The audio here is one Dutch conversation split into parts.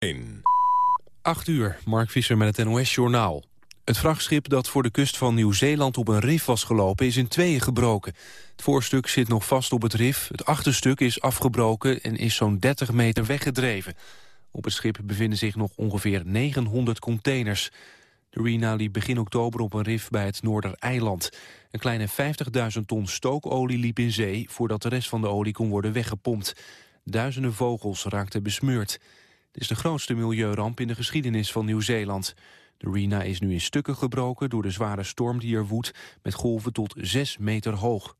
1. 8 uur, Mark Visser met het NOS-journaal. Het vrachtschip dat voor de kust van Nieuw-Zeeland op een rif was gelopen is in tweeën gebroken. Het voorstuk zit nog vast op het rif, het achterstuk is afgebroken en is zo'n 30 meter weggedreven. Op het schip bevinden zich nog ongeveer 900 containers. De Rena liep begin oktober op een rif bij het Noordereiland. Een kleine 50.000 ton stookolie liep in zee voordat de rest van de olie kon worden weggepompt. Duizenden vogels raakten besmeurd. Het is de grootste milieuramp in de geschiedenis van Nieuw-Zeeland. De Rena is nu in stukken gebroken door de zware storm die er woedt... met golven tot 6 meter hoog.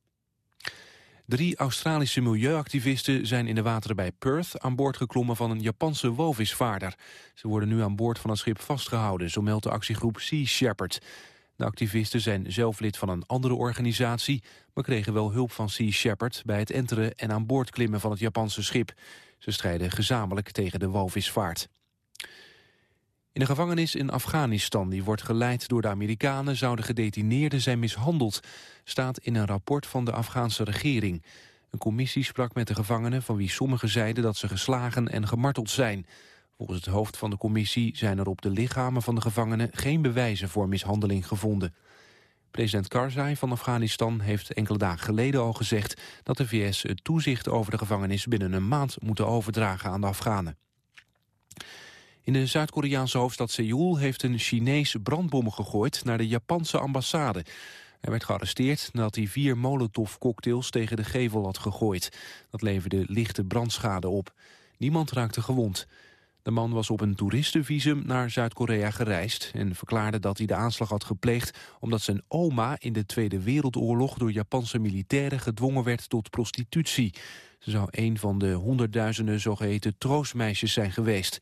Drie Australische milieuactivisten zijn in de wateren bij Perth... aan boord geklommen van een Japanse walvisvaarder. Ze worden nu aan boord van het schip vastgehouden... zo meldt de actiegroep Sea Shepherd. De activisten zijn zelf lid van een andere organisatie... maar kregen wel hulp van Sea Shepherd bij het enteren en aan boord klimmen van het Japanse schip. Ze strijden gezamenlijk tegen de walvisvaart. In de gevangenis in Afghanistan, die wordt geleid door de Amerikanen... zouden gedetineerden zijn mishandeld, staat in een rapport van de Afghaanse regering. Een commissie sprak met de gevangenen van wie sommigen zeiden dat ze geslagen en gemarteld zijn. Volgens het hoofd van de commissie zijn er op de lichamen van de gevangenen geen bewijzen voor mishandeling gevonden. President Karzai van Afghanistan heeft enkele dagen geleden al gezegd dat de VS het toezicht over de gevangenis binnen een maand moeten overdragen aan de Afghanen. In de Zuid-Koreaanse hoofdstad Seoul heeft een Chinees brandbommen gegooid naar de Japanse ambassade. Hij werd gearresteerd nadat hij vier molotovcocktails tegen de gevel had gegooid. Dat leverde lichte brandschade op. Niemand raakte gewond. De man was op een toeristenvisum naar Zuid-Korea gereisd... en verklaarde dat hij de aanslag had gepleegd... omdat zijn oma in de Tweede Wereldoorlog... door Japanse militairen gedwongen werd tot prostitutie. Ze zou een van de honderdduizenden zogeheten troostmeisjes zijn geweest.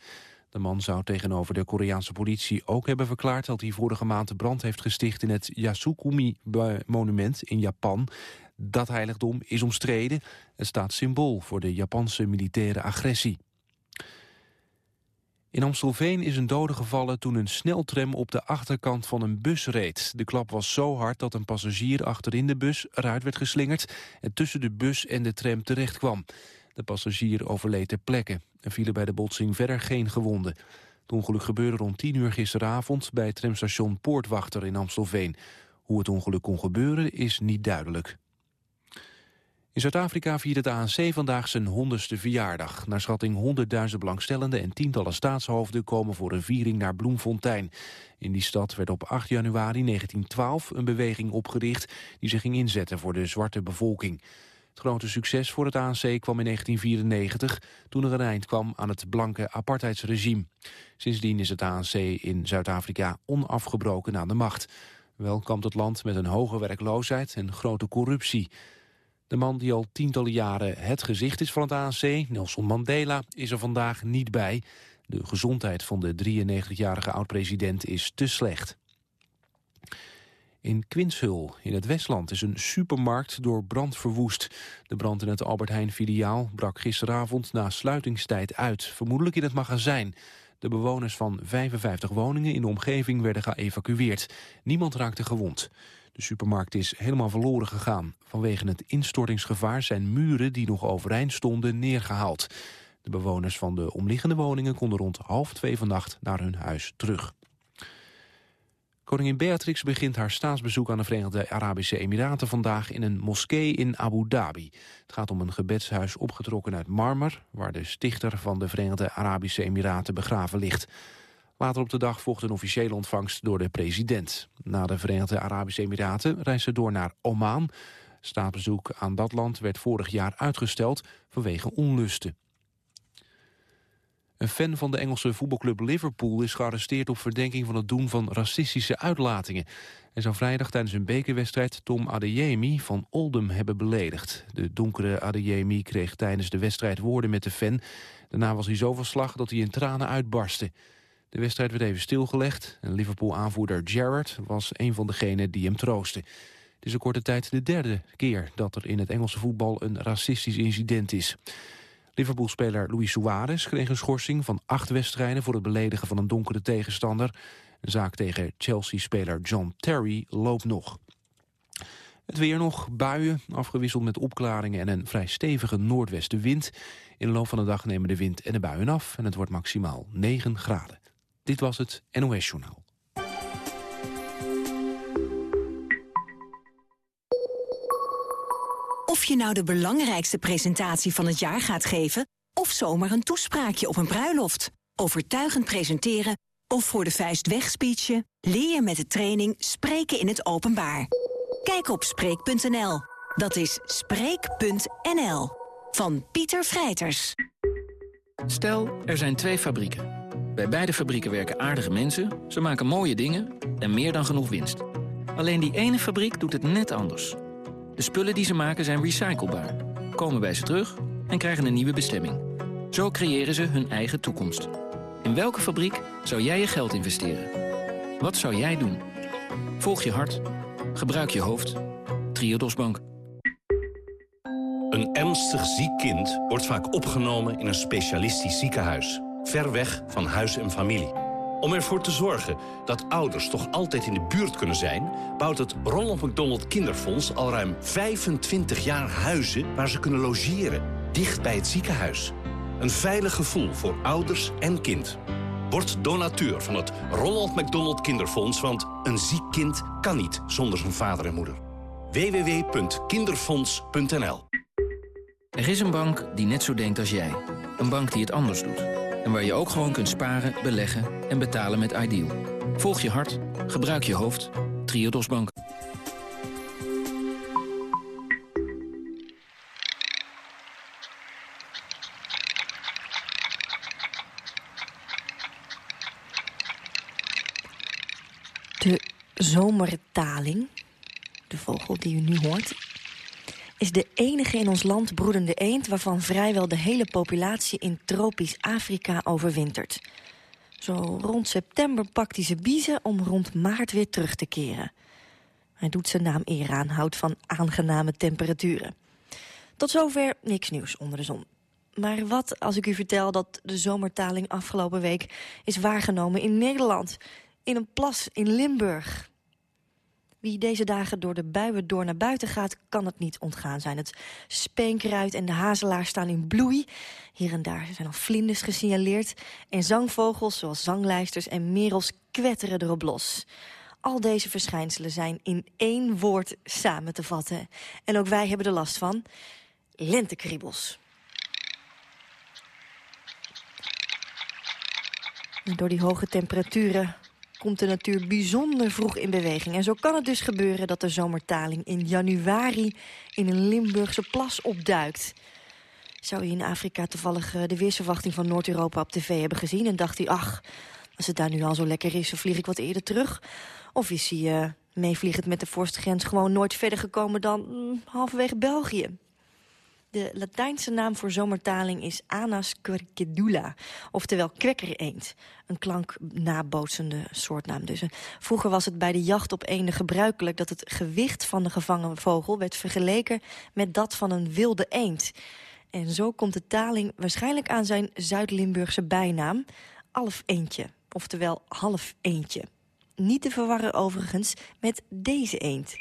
De man zou tegenover de Koreaanse politie ook hebben verklaard... dat hij vorige maand de brand heeft gesticht in het Yasukuni-monument in Japan. Dat heiligdom is omstreden. Het staat symbool voor de Japanse militaire agressie. In Amstelveen is een dode gevallen toen een sneltram op de achterkant van een bus reed. De klap was zo hard dat een passagier achterin de bus eruit werd geslingerd... en tussen de bus en de tram terecht kwam. De passagier overleed ter plekke. Er vielen bij de botsing verder geen gewonden. Het ongeluk gebeurde rond 10 uur gisteravond bij het tramstation Poortwachter in Amstelveen. Hoe het ongeluk kon gebeuren is niet duidelijk. In Zuid-Afrika viert het ANC vandaag zijn honderdste verjaardag. Naar schatting 100.000 belangstellenden en tientallen staatshoofden komen voor een viering naar Bloemfontein. In die stad werd op 8 januari 1912 een beweging opgericht die zich ging inzetten voor de zwarte bevolking. Het grote succes voor het ANC kwam in 1994, toen er een eind kwam aan het blanke apartheidsregime. Sindsdien is het ANC in Zuid-Afrika onafgebroken aan de macht. Wel kampt het land met een hoge werkloosheid en grote corruptie. De man die al tientallen jaren het gezicht is van het ANC, Nelson Mandela, is er vandaag niet bij. De gezondheid van de 93-jarige oud-president is te slecht. In Quinshul, in het Westland, is een supermarkt door brand verwoest. De brand in het Albert Heijn-filiaal brak gisteravond na sluitingstijd uit. Vermoedelijk in het magazijn. De bewoners van 55 woningen in de omgeving werden geëvacueerd. Niemand raakte gewond. De supermarkt is helemaal verloren gegaan. Vanwege het instortingsgevaar zijn muren die nog overeind stonden neergehaald. De bewoners van de omliggende woningen konden rond half twee vannacht naar hun huis terug. Koningin Beatrix begint haar staatsbezoek aan de Verenigde Arabische Emiraten vandaag in een moskee in Abu Dhabi. Het gaat om een gebedshuis opgetrokken uit marmer, waar de stichter van de Verenigde Arabische Emiraten begraven ligt. Later op de dag volgt een officiële ontvangst door de president. Na de Verenigde Arabische Emiraten reist ze door naar Oman. Staatsbezoek aan dat land werd vorig jaar uitgesteld vanwege onlusten. Een fan van de Engelse voetbalclub Liverpool is gearresteerd op verdenking van het doen van racistische uitlatingen. Hij zou vrijdag tijdens een bekerwedstrijd Tom Adeyemi van Oldham hebben beledigd. De donkere Adeyemi kreeg tijdens de wedstrijd woorden met de fan. Daarna was hij zo van slag dat hij in tranen uitbarstte. De wedstrijd werd even stilgelegd en Liverpool-aanvoerder Gerrard was een van degenen die hem troosten. Het is een korte tijd de derde keer dat er in het Engelse voetbal een racistisch incident is. Liverpool-speler Luis Suarez kreeg een schorsing van acht wedstrijden... voor het beledigen van een donkere tegenstander. Een zaak tegen Chelsea-speler John Terry loopt nog. Het weer nog, buien, afgewisseld met opklaringen en een vrij stevige noordwestenwind. In de loop van de dag nemen de wind en de buien af en het wordt maximaal 9 graden. Dit was het NOS Journaal. Of je nou de belangrijkste presentatie van het jaar gaat geven... of zomaar een toespraakje op een bruiloft. Overtuigend presenteren of voor de vuist wegspeechen... leer je met de training Spreken in het Openbaar. Kijk op Spreek.nl. Dat is Spreek.nl. Van Pieter Vrijters. Stel, er zijn twee fabrieken. Bij beide fabrieken werken aardige mensen, ze maken mooie dingen... en meer dan genoeg winst. Alleen die ene fabriek doet het net anders... De spullen die ze maken zijn recyclebaar, komen bij ze terug en krijgen een nieuwe bestemming. Zo creëren ze hun eigen toekomst. In welke fabriek zou jij je geld investeren? Wat zou jij doen? Volg je hart. Gebruik je hoofd. Triodos Bank. Een ernstig ziek kind wordt vaak opgenomen in een specialistisch ziekenhuis. Ver weg van huis en familie. Om ervoor te zorgen dat ouders toch altijd in de buurt kunnen zijn... bouwt het Ronald McDonald Kinderfonds al ruim 25 jaar huizen... waar ze kunnen logeren, dicht bij het ziekenhuis. Een veilig gevoel voor ouders en kind. Word donateur van het Ronald McDonald Kinderfonds... want een ziek kind kan niet zonder zijn vader en moeder. www.kinderfonds.nl Er is een bank die net zo denkt als jij. Een bank die het anders doet. En waar je ook gewoon kunt sparen, beleggen en betalen met Ideal. Volg je hart, gebruik je hoofd. Triodos Bank. De zomertaling, de vogel die u nu hoort... is de enige in ons land broedende eend... waarvan vrijwel de hele populatie in tropisch Afrika overwintert. Zo rond september pakt hij zijn biezen om rond maart weer terug te keren. Hij doet zijn naam eer houdt van aangename temperaturen. Tot zover niks nieuws onder de zon. Maar wat als ik u vertel dat de zomertaling afgelopen week is waargenomen in Nederland? In een plas in Limburg. Wie deze dagen door de buien door naar buiten gaat, kan het niet ontgaan zijn. Het speenkruid en de hazelaar staan in bloei. Hier en daar zijn al vlinders gesignaleerd. En zangvogels, zoals zanglijsters en merels, kwetteren erop los. Al deze verschijnselen zijn in één woord samen te vatten. En ook wij hebben er last van. Lentekriebels. Door die hoge temperaturen komt de natuur bijzonder vroeg in beweging. En zo kan het dus gebeuren dat de zomertaling in januari in een Limburgse plas opduikt. Zou hij in Afrika toevallig eh, de weersverwachting van Noord-Europa op tv hebben gezien... en dacht hij, ach, als het daar nu al zo lekker is, dan vlieg ik wat eerder terug. Of is hij uh, meevliegend met de vorstgrens gewoon nooit verder gekomen dan mm, halverwege België? De Latijnse naam voor zomertaling is Anas quercedula, oftewel kwekkereend. Een klank nabootsende soortnaam dus. Vroeger was het bij de jacht op eenden gebruikelijk dat het gewicht van de gevangen vogel werd vergeleken met dat van een wilde eend. En zo komt de taling waarschijnlijk aan zijn Zuid-Limburgse bijnaam, alf eendje, oftewel half eendje. Niet te verwarren overigens met deze eend.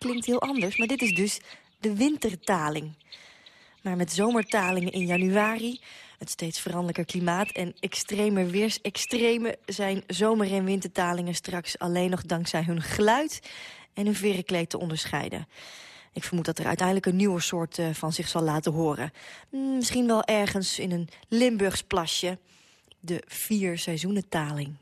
Klinkt heel anders, maar dit is dus de wintertaling. Maar met zomertalingen in januari, het steeds veranderlijker klimaat... en extreme weersextreme zijn zomer- en wintertalingen straks alleen nog dankzij hun geluid en hun verenkleed te onderscheiden. Ik vermoed dat er uiteindelijk een nieuwe soort uh, van zich zal laten horen. Hmm, misschien wel ergens in een Limburgs plasje. De vier seizoenentaling.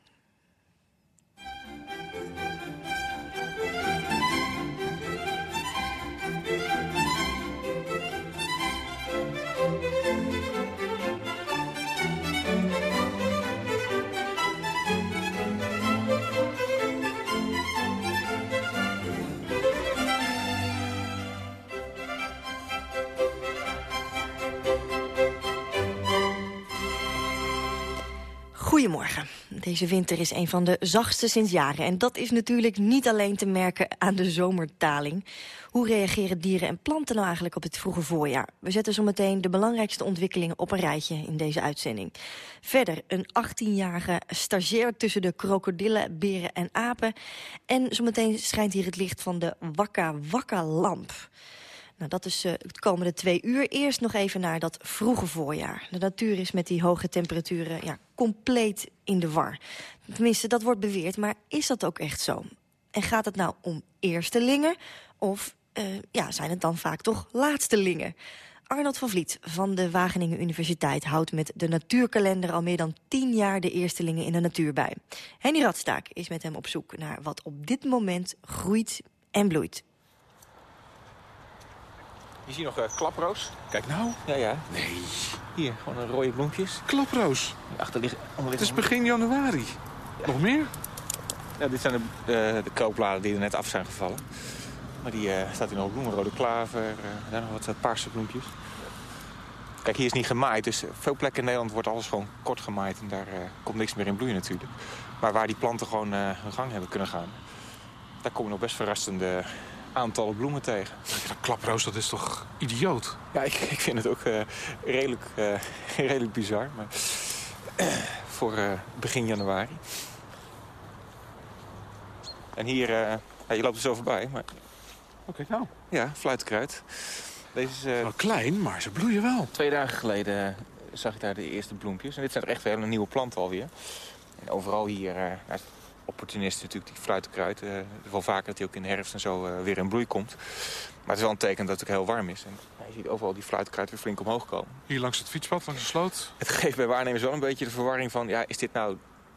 Goedemorgen. Deze winter is een van de zachtste sinds jaren. En dat is natuurlijk niet alleen te merken aan de zomertaling. Hoe reageren dieren en planten nou eigenlijk op het vroege voorjaar? We zetten zometeen de belangrijkste ontwikkelingen op een rijtje in deze uitzending. Verder een 18-jarige stagiair tussen de krokodillen, beren en apen. En zometeen schijnt hier het licht van de Wakka Wakka lamp. Nou, dat is uh, de komende twee uur. Eerst nog even naar dat vroege voorjaar. De natuur is met die hoge temperaturen ja, compleet in de war. Tenminste, dat wordt beweerd, maar is dat ook echt zo? En gaat het nou om eerstelingen of uh, ja, zijn het dan vaak toch laatstelingen? Arnold van Vliet van de Wageningen Universiteit houdt met de natuurkalender al meer dan tien jaar de eerstelingen in de natuur bij. Henny Radstaak is met hem op zoek naar wat op dit moment groeit en bloeit. Je ziet nog uh, klaproos. Kijk nou. Ja, ja. Nee. Hier, gewoon een rode bloempjes. Klaproos. Achter liggen, Het is begin januari. Ja. Nog meer? Ja, dit zijn de, uh, de koopbladen die er net af zijn gevallen. Maar die uh, staat hier nog bloemen, rode klaver, daar nog wat paarse bloempjes. Kijk, hier is niet gemaaid, dus veel plekken in Nederland wordt alles gewoon kort gemaaid. En daar komt niks meer in bloeien natuurlijk. Maar waar die planten gewoon hun gang hebben kunnen gaan... daar komen nog best verrassende aantallen bloemen tegen. Dat klaproos, dat is toch idioot? Ja, ik, ik vind het ook uh, redelijk, uh, redelijk bizar. Maar voor uh, begin januari. En hier, ja, je loopt er zo voorbij. Maar... Oké, nou. Ja, fluitkruid. Deze is, wel klein, maar ze bloeien wel. Twee dagen geleden zag ik daar de eerste bloempjes. En dit zijn er echt hele nieuwe planten alweer. En overal hier, opportunisten natuurlijk, die fruitenkruid. Uh, wel vaker dat hij ook in de herfst en zo uh, weer in bloei komt. Maar het is wel een teken dat het ook heel warm is. En je ziet overal die fruitkruid weer flink omhoog komen. Hier langs het fietspad, langs de sloot? Het geeft bij waarnemers wel een beetje de verwarring van... ja, is dit nou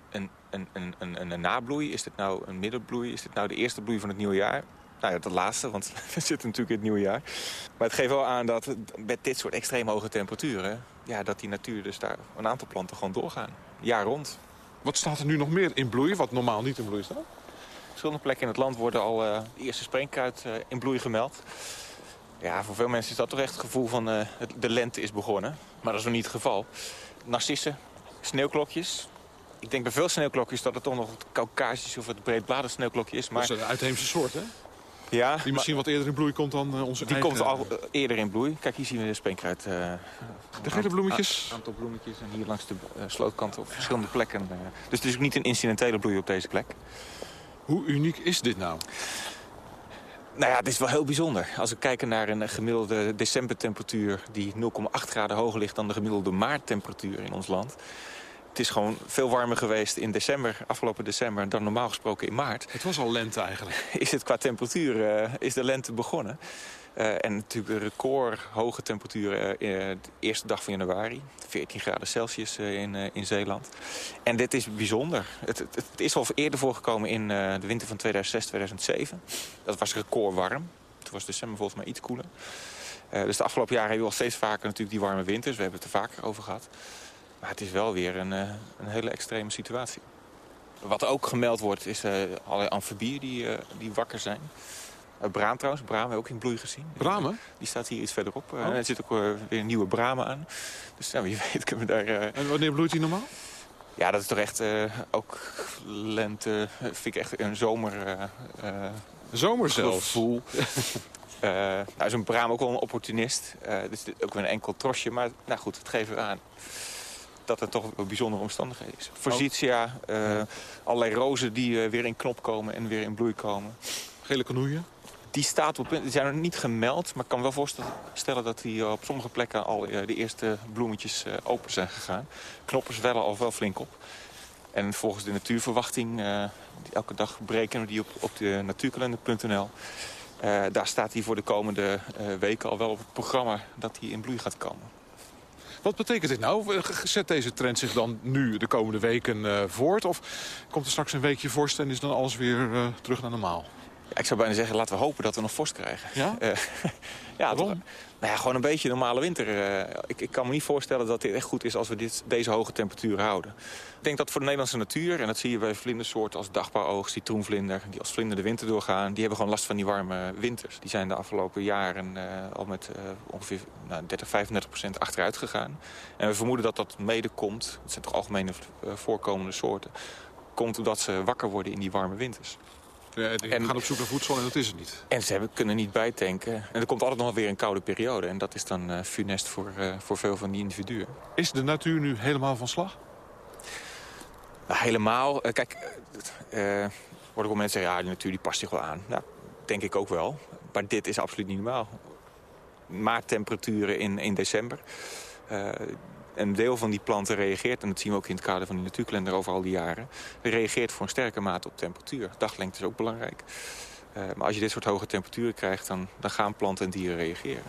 een, een, een, een, een nabloei? Is dit nou een middenbloei? Is dit nou de eerste bloei van het nieuwe jaar? Nou ja, dat laatste, want we zitten natuurlijk in het nieuwe jaar. Maar het geeft wel aan dat met dit soort extreem hoge temperaturen... Ja, dat die natuur dus daar een aantal planten gewoon doorgaan. Jaar rond. Wat staat er nu nog meer in bloei, wat normaal niet in bloei staat? Verschillende plekken in het land worden al uh, de eerste springkuit uh, in bloei gemeld. Ja, voor veel mensen is dat toch echt het gevoel van uh, de lente is begonnen. Maar dat is nog niet het geval. Narcissen, sneeuwklokjes. Ik denk bij veel sneeuwklokjes dat het toch nog het Caucasisch of het breedbladen sneeuwklokje is. Maar... Dat is een uitheemse soort, hè? Ja, die misschien wat eerder in bloei komt dan uh, onze Die eigen... komt al eerder in bloei. Kijk, hier zien we de speenkruid. Uh, de gele bloemetjes? Een aantal bloemetjes. En hier langs de uh, slootkant op verschillende plekken. dus het is ook niet een incidentele bloei op deze plek. Hoe uniek is dit nou? Nou ja, dit is wel heel bijzonder. Als we kijken naar een gemiddelde decembertemperatuur... die 0,8 graden hoger ligt dan de gemiddelde maarttemperatuur in ons land... Het is gewoon veel warmer geweest in december, afgelopen december... dan normaal gesproken in maart. Het was al lente eigenlijk. Is het qua temperatuur, uh, is de lente begonnen. Uh, en natuurlijk de record hoge temperaturen uh, de eerste dag van januari. 14 graden Celsius in, in Zeeland. En dit is bijzonder. Het, het, het is al eerder voorgekomen in de winter van 2006, 2007. Dat was record warm. Toen was december volgens mij iets koeler. dus de afgelopen jaren hebben we al steeds vaker natuurlijk die warme winters. We hebben het er vaker over gehad. Maar het is wel weer een, een hele extreme situatie. Wat ook gemeld wordt is uh, allerlei amfibieën die, uh, die wakker zijn. Uh, braam trouwens, braam hebben we ook in bloei gezien. Bramen? Die staat hier iets verderop. Oh. er zit ook weer een nieuwe bramen aan. Dus nou, wie weet kunnen we daar... En wanneer bloeit die normaal? Ja, dat is toch echt ook lente, vind ik echt een zomer... zomer zelfs? Gevoel. Uh, nou is een braam ook wel een opportunist. Uh, dus ook weer een enkel trosje. Maar nou goed, het geeft aan dat het toch bijzondere omstandigheden is. Forsythia, uh, allerlei rozen die weer in knop komen en weer in bloei komen. Gele kanoeien? Die staat op Die zijn nog niet gemeld, maar ik kan wel voorstellen dat die op sommige plekken al de eerste bloemetjes open zijn gegaan. Knoppen zwellen al wel flink op. En volgens de natuurverwachting, die elke dag berekenen we die op, op de natuurkalender.nl... Uh, daar staat hij voor de komende uh, weken al wel op het programma dat hij in bloei gaat komen. Wat betekent dit nou? Zet deze trend zich dan nu de komende weken uh, voort? Of komt er straks een weekje vorst en is dan alles weer terug naar normaal? ik zou bijna zeggen, laten we hopen dat we nog vorst krijgen. Ja? Ja, Waarom? toch, nou ja, gewoon een beetje normale winter. Uh, ik, ik, kan me niet voorstellen dat dit echt goed is als we dit, deze hoge temperaturen houden. Ik denk dat voor de Nederlandse natuur, en dat zie je bij vlindersoorten als dagbouwoogst, citroenvlinder, die als vlinder de winter doorgaan, die hebben gewoon last van die warme winters. Die zijn de afgelopen jaren uh, al met uh, ongeveer nou, 30, 35 procent achteruit gegaan. En we vermoeden dat dat mede komt, het zijn toch algemene voorkomende soorten, komt omdat ze wakker worden in die warme winters. Ja, die en, gaan op zoek naar voedsel en dat is het niet. En ze hebben, kunnen niet bijtanken. En er komt altijd nog weer een koude periode. En dat is dan uh, funest voor, uh, voor veel van die individuen. Is de natuur nu helemaal van slag? Nou, helemaal. Uh, kijk, uh, wordt ook mensen zeggen, ja, de natuur die past zich wel aan. Nou, denk ik ook wel. Maar dit is absoluut niet normaal. Maarttemperaturen in, in december. Uh, een deel van die planten reageert, en dat zien we ook in het kader van die natuurkalender over al die jaren, reageert voor een sterke mate op temperatuur. Daglengte is ook belangrijk. Uh, maar als je dit soort hoge temperaturen krijgt, dan, dan gaan planten en dieren reageren.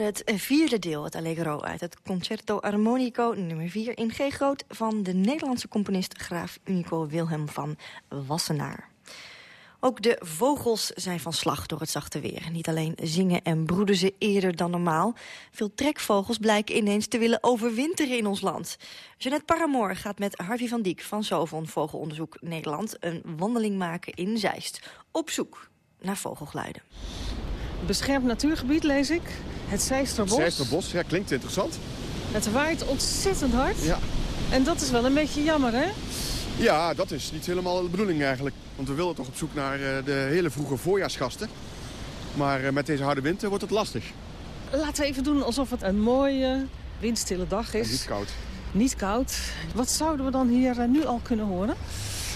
Het vierde deel, het Allegro, uit het Concerto Armonico nummer 4 in G groot van de Nederlandse componist Graaf Unico Wilhelm van Wassenaar. Ook de vogels zijn van slag door het zachte weer. Niet alleen zingen en broeden ze eerder dan normaal. Veel trekvogels blijken ineens te willen overwinteren in ons land. Jeanette Paramoor gaat met Harvey van Diek van Sovon Vogelonderzoek Nederland... een wandeling maken in Zeist. Op zoek naar vogelgeluiden. Beschermd natuurgebied, lees ik. Het Zeisterbos. Zeisterbos, ja, klinkt interessant. Het waait ontzettend hard. Ja. En dat is wel een beetje jammer, hè? Ja, dat is niet helemaal de bedoeling eigenlijk. Want we willen toch op zoek naar de hele vroege voorjaarsgasten. Maar met deze harde winter wordt het lastig. Laten we even doen alsof het een mooie, windstille dag is. En niet koud. Niet koud. Wat zouden we dan hier nu al kunnen horen?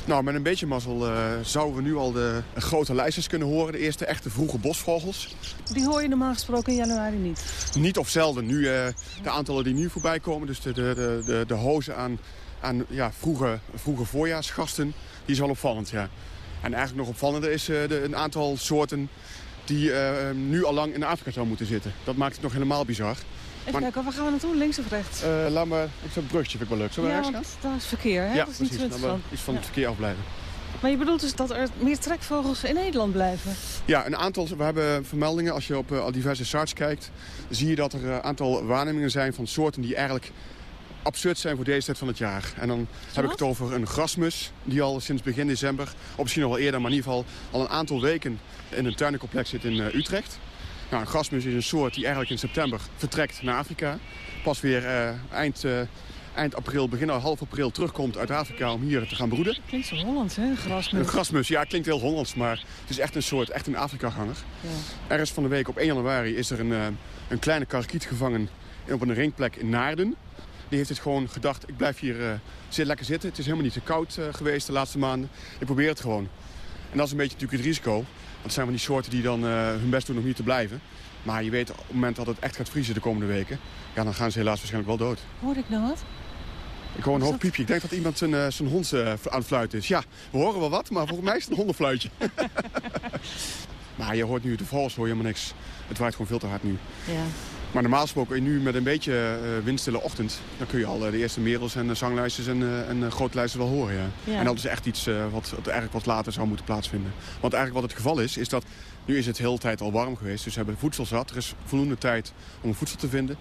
Nou, met een beetje mazzel uh, zouden we nu al de grote lijsters kunnen horen. De eerste echte vroege bosvogels. Die hoor je normaal gesproken in januari niet? Niet of zelden. Nu, uh, de aantallen die nu voorbij komen, dus de, de, de, de, de hozen aan, aan ja, vroege, vroege voorjaarsgasten, die is wel opvallend, ja. En eigenlijk nog opvallender is uh, de, een aantal soorten die nu al lang in Afrika zou moeten zitten. Dat maakt het nog helemaal bizar. Even kijken, waar gaan we naartoe? Links of rechts? Uh, laat ik zo'n brugje vind ik wel leuk. Zullen we ja, rechts gaan? dat is verkeer, hè? Ja, dat is precies. Niet Dan iets van het ja. verkeer afblijven. Maar je bedoelt dus dat er meer trekvogels in Nederland blijven? Ja, een aantal. We hebben vermeldingen. Als je op uh, diverse sites kijkt, zie je dat er een uh, aantal waarnemingen zijn van soorten die eigenlijk absurd zijn voor deze tijd van het jaar. En dan heb ik het over een grasmus die al sinds begin december, of misschien nog wel eerder, maar in ieder geval al een aantal weken in een tuinencomplex zit in uh, Utrecht. Nou, een grasmus is een soort die eigenlijk in september vertrekt naar Afrika. Pas weer uh, eind, uh, eind april, begin half april terugkomt uit Afrika om hier te gaan broeden. Klinkt zo Hollands, hè? Een grasmus. Een grasmus, ja, klinkt heel Hollands, maar het is echt een soort, echt een Afrika-ganger. Ja. Ergens van de week op 1 januari is er een, uh, een kleine karakiet gevangen op een ringplek in Naarden. Die heeft het gewoon gedacht, ik blijf hier uh, zit lekker zitten. Het is helemaal niet te koud geweest de laatste maanden. Ik probeer het gewoon. En dat is een beetje natuurlijk het risico. Het zijn van die soorten die dan hun best doen om hier te blijven. Maar je weet op het moment dat het echt gaat vriezen de komende weken... Ja, dan gaan ze helaas waarschijnlijk wel dood. Hoor ik nou wat? Ik hoor een hoog piepje. Ik denk dat iemand zijn, uh, zijn hond uh, aan het fluiten is. Ja, we horen wel wat, maar volgens mij is het een hondenfluitje. maar je hoort nu de vals, hoor je helemaal niks. Het waait gewoon veel te hard nu. Ja. Maar normaal gesproken, nu met een beetje uh, windstille ochtend... dan kun je al de eerste merels en zanglijsters en, en grootlijsters wel horen. Ja. ja. En dat is echt iets wat, wat eigenlijk wat later zou moeten plaatsvinden. Want eigenlijk wat het geval is, is dat nu is het de hele tijd al warm geweest. Dus ze hebben voedsel zat. Er is voldoende tijd om voedsel te vinden.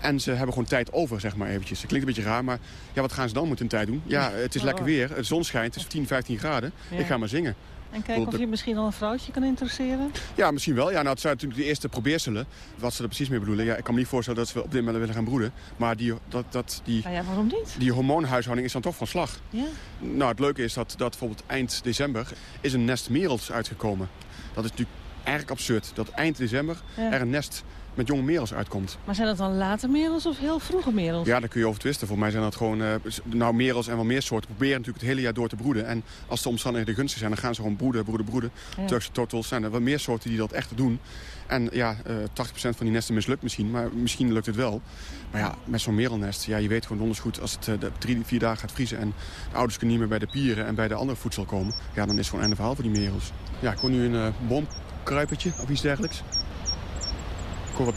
En ze hebben gewoon tijd over, zeg maar eventjes. Het klinkt een beetje raar, maar ja, wat gaan ze dan met hun tijd doen? Ja, het is lekker weer, het zon schijnt, het is 10, 15 graden. Ik ga maar zingen. En kijken of je misschien al een vrouwtje kan interesseren? Ja, misschien wel. Ja, nou, het zijn natuurlijk de eerste probeerselen. Wat ze er precies mee bedoelen. Ja, ik kan me niet voorstellen dat ze op dit moment willen gaan broeden. Maar die, dat, dat, die, ah ja, waarom niet? die hormoonhuishouding is dan toch van slag. Ja. Nou, het leuke is dat, dat bijvoorbeeld eind december is een nest merels uitgekomen. Dat is natuurlijk eigenlijk absurd dat eind december er een nest met jonge merels uitkomt. Maar zijn dat dan late merels of heel vroege merels? Ja, daar kun je over twisten. Voor mij zijn dat gewoon uh, nou, merels en wel meer soorten. Proberen natuurlijk het hele jaar door te broeden. En als de omstandigheden gunstig zijn, dan gaan ze gewoon broeden, broeden, broeden. Turkse tortels zijn er wel meer soorten die dat echt doen. En ja, uh, eh, 80% van die nesten mislukt misschien, maar misschien lukt het wel. Maar ja, met zo'n merelnest, ja, je weet gewoon donders goed... als het uh, drie, vier dagen gaat vriezen en de ouders kunnen niet meer bij de pieren... en bij de andere voedsel komen, ja, dan is het gewoon einde verhaal voor die merels. Ja, ik hoor nu een kruipertje of iets dergelijks. Wat.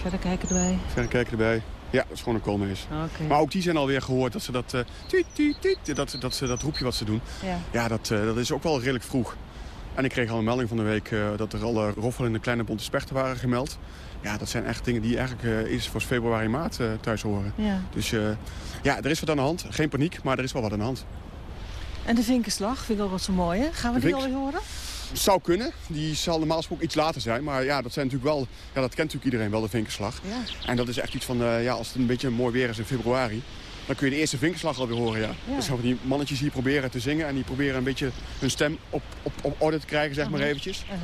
Verder kijken erbij. Verder kijken erbij. Ja, dat is gewoon een koolmees. Maar ook die zijn alweer gehoord dat ze dat, uh, tiet, tiet, tiet, dat, dat, ze dat roepje wat ze doen. Ja, ja dat, uh, dat is ook wel redelijk vroeg. En ik kreeg al een melding van de week uh, dat er al roffelende kleine bonte spechten waren gemeld. Ja, dat zijn echt dingen die eigenlijk eerst voor februari, maart thuis horen. Ja. Dus ja, er is wat aan de hand. Geen paniek, maar er is wel wat aan de hand. En de vinkenslag vind ik ook wat zo mooi, hè? Gaan we die alweer horen? Zou kunnen. Die zal normaal gesproken iets later zijn. Maar ja, dat, zijn natuurlijk wel, ja, dat kent natuurlijk iedereen wel, de vinkenslag. Ja. En dat is echt iets van, uh, ja, als het een beetje mooi weer is in februari... dan kun je de eerste vinkenslag alweer horen, ja. ja. Dus die mannetjes hier proberen te zingen... en die proberen een beetje hun stem op, op, op orde te krijgen, zeg maar uh-huh. eventjes. Uh -huh.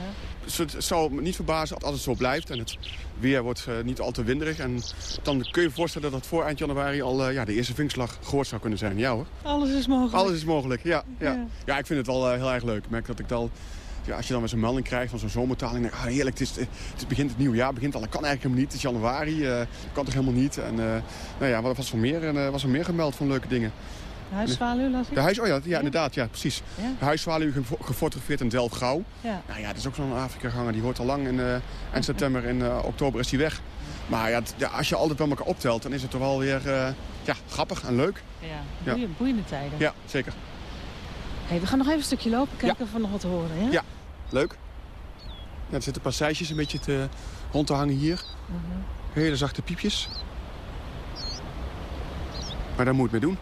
Dus het zou me niet verbazen als het zo blijft. En het weer wordt uh, niet al te winderig. En dan kun je je voorstellen dat voor eind januari al uh, ja, de eerste vinkslag gehoord zou kunnen zijn. Ja hoor. Alles is mogelijk. Alles is mogelijk, ja. Ja, ja. ik vind het wel heel erg leuk. Ik merk dat ik al ja, als je dan weer zo'n melding krijgt van zo'n zomertaling, denk ik, ah, heerlijk, het, is, het begint het nieuwe jaar, begint al. Dat kan eigenlijk helemaal niet. Het is januari, uh, kan toch helemaal niet. En uh, nou ja, wat was er meer, en, was er meer gemeld van leuke dingen. De huiszwaluw las ik? De huis, oh ja, ja, inderdaad, ja, precies. Ja? De huiszwaluw gefotografeerd in Delft-Gauw. Ja. Nou ja, dat is ook zo'n Afrika-ganger, die hoort al lang. In, eind september, in oktober is die weg. Maar ja, als je altijd bij elkaar optelt, dan is het toch wel weer ja, grappig en leuk. Ja, boeiende, boeiende tijden. Ja, zeker. Hey, we gaan nog even een stukje lopen, kijken of we nog wat horen. Ja, ja Leuk. Ja, er zitten passages een beetje te, rond te hangen hier. Mhm. Hele zachte piepjes. Maar daar moet het mee doen.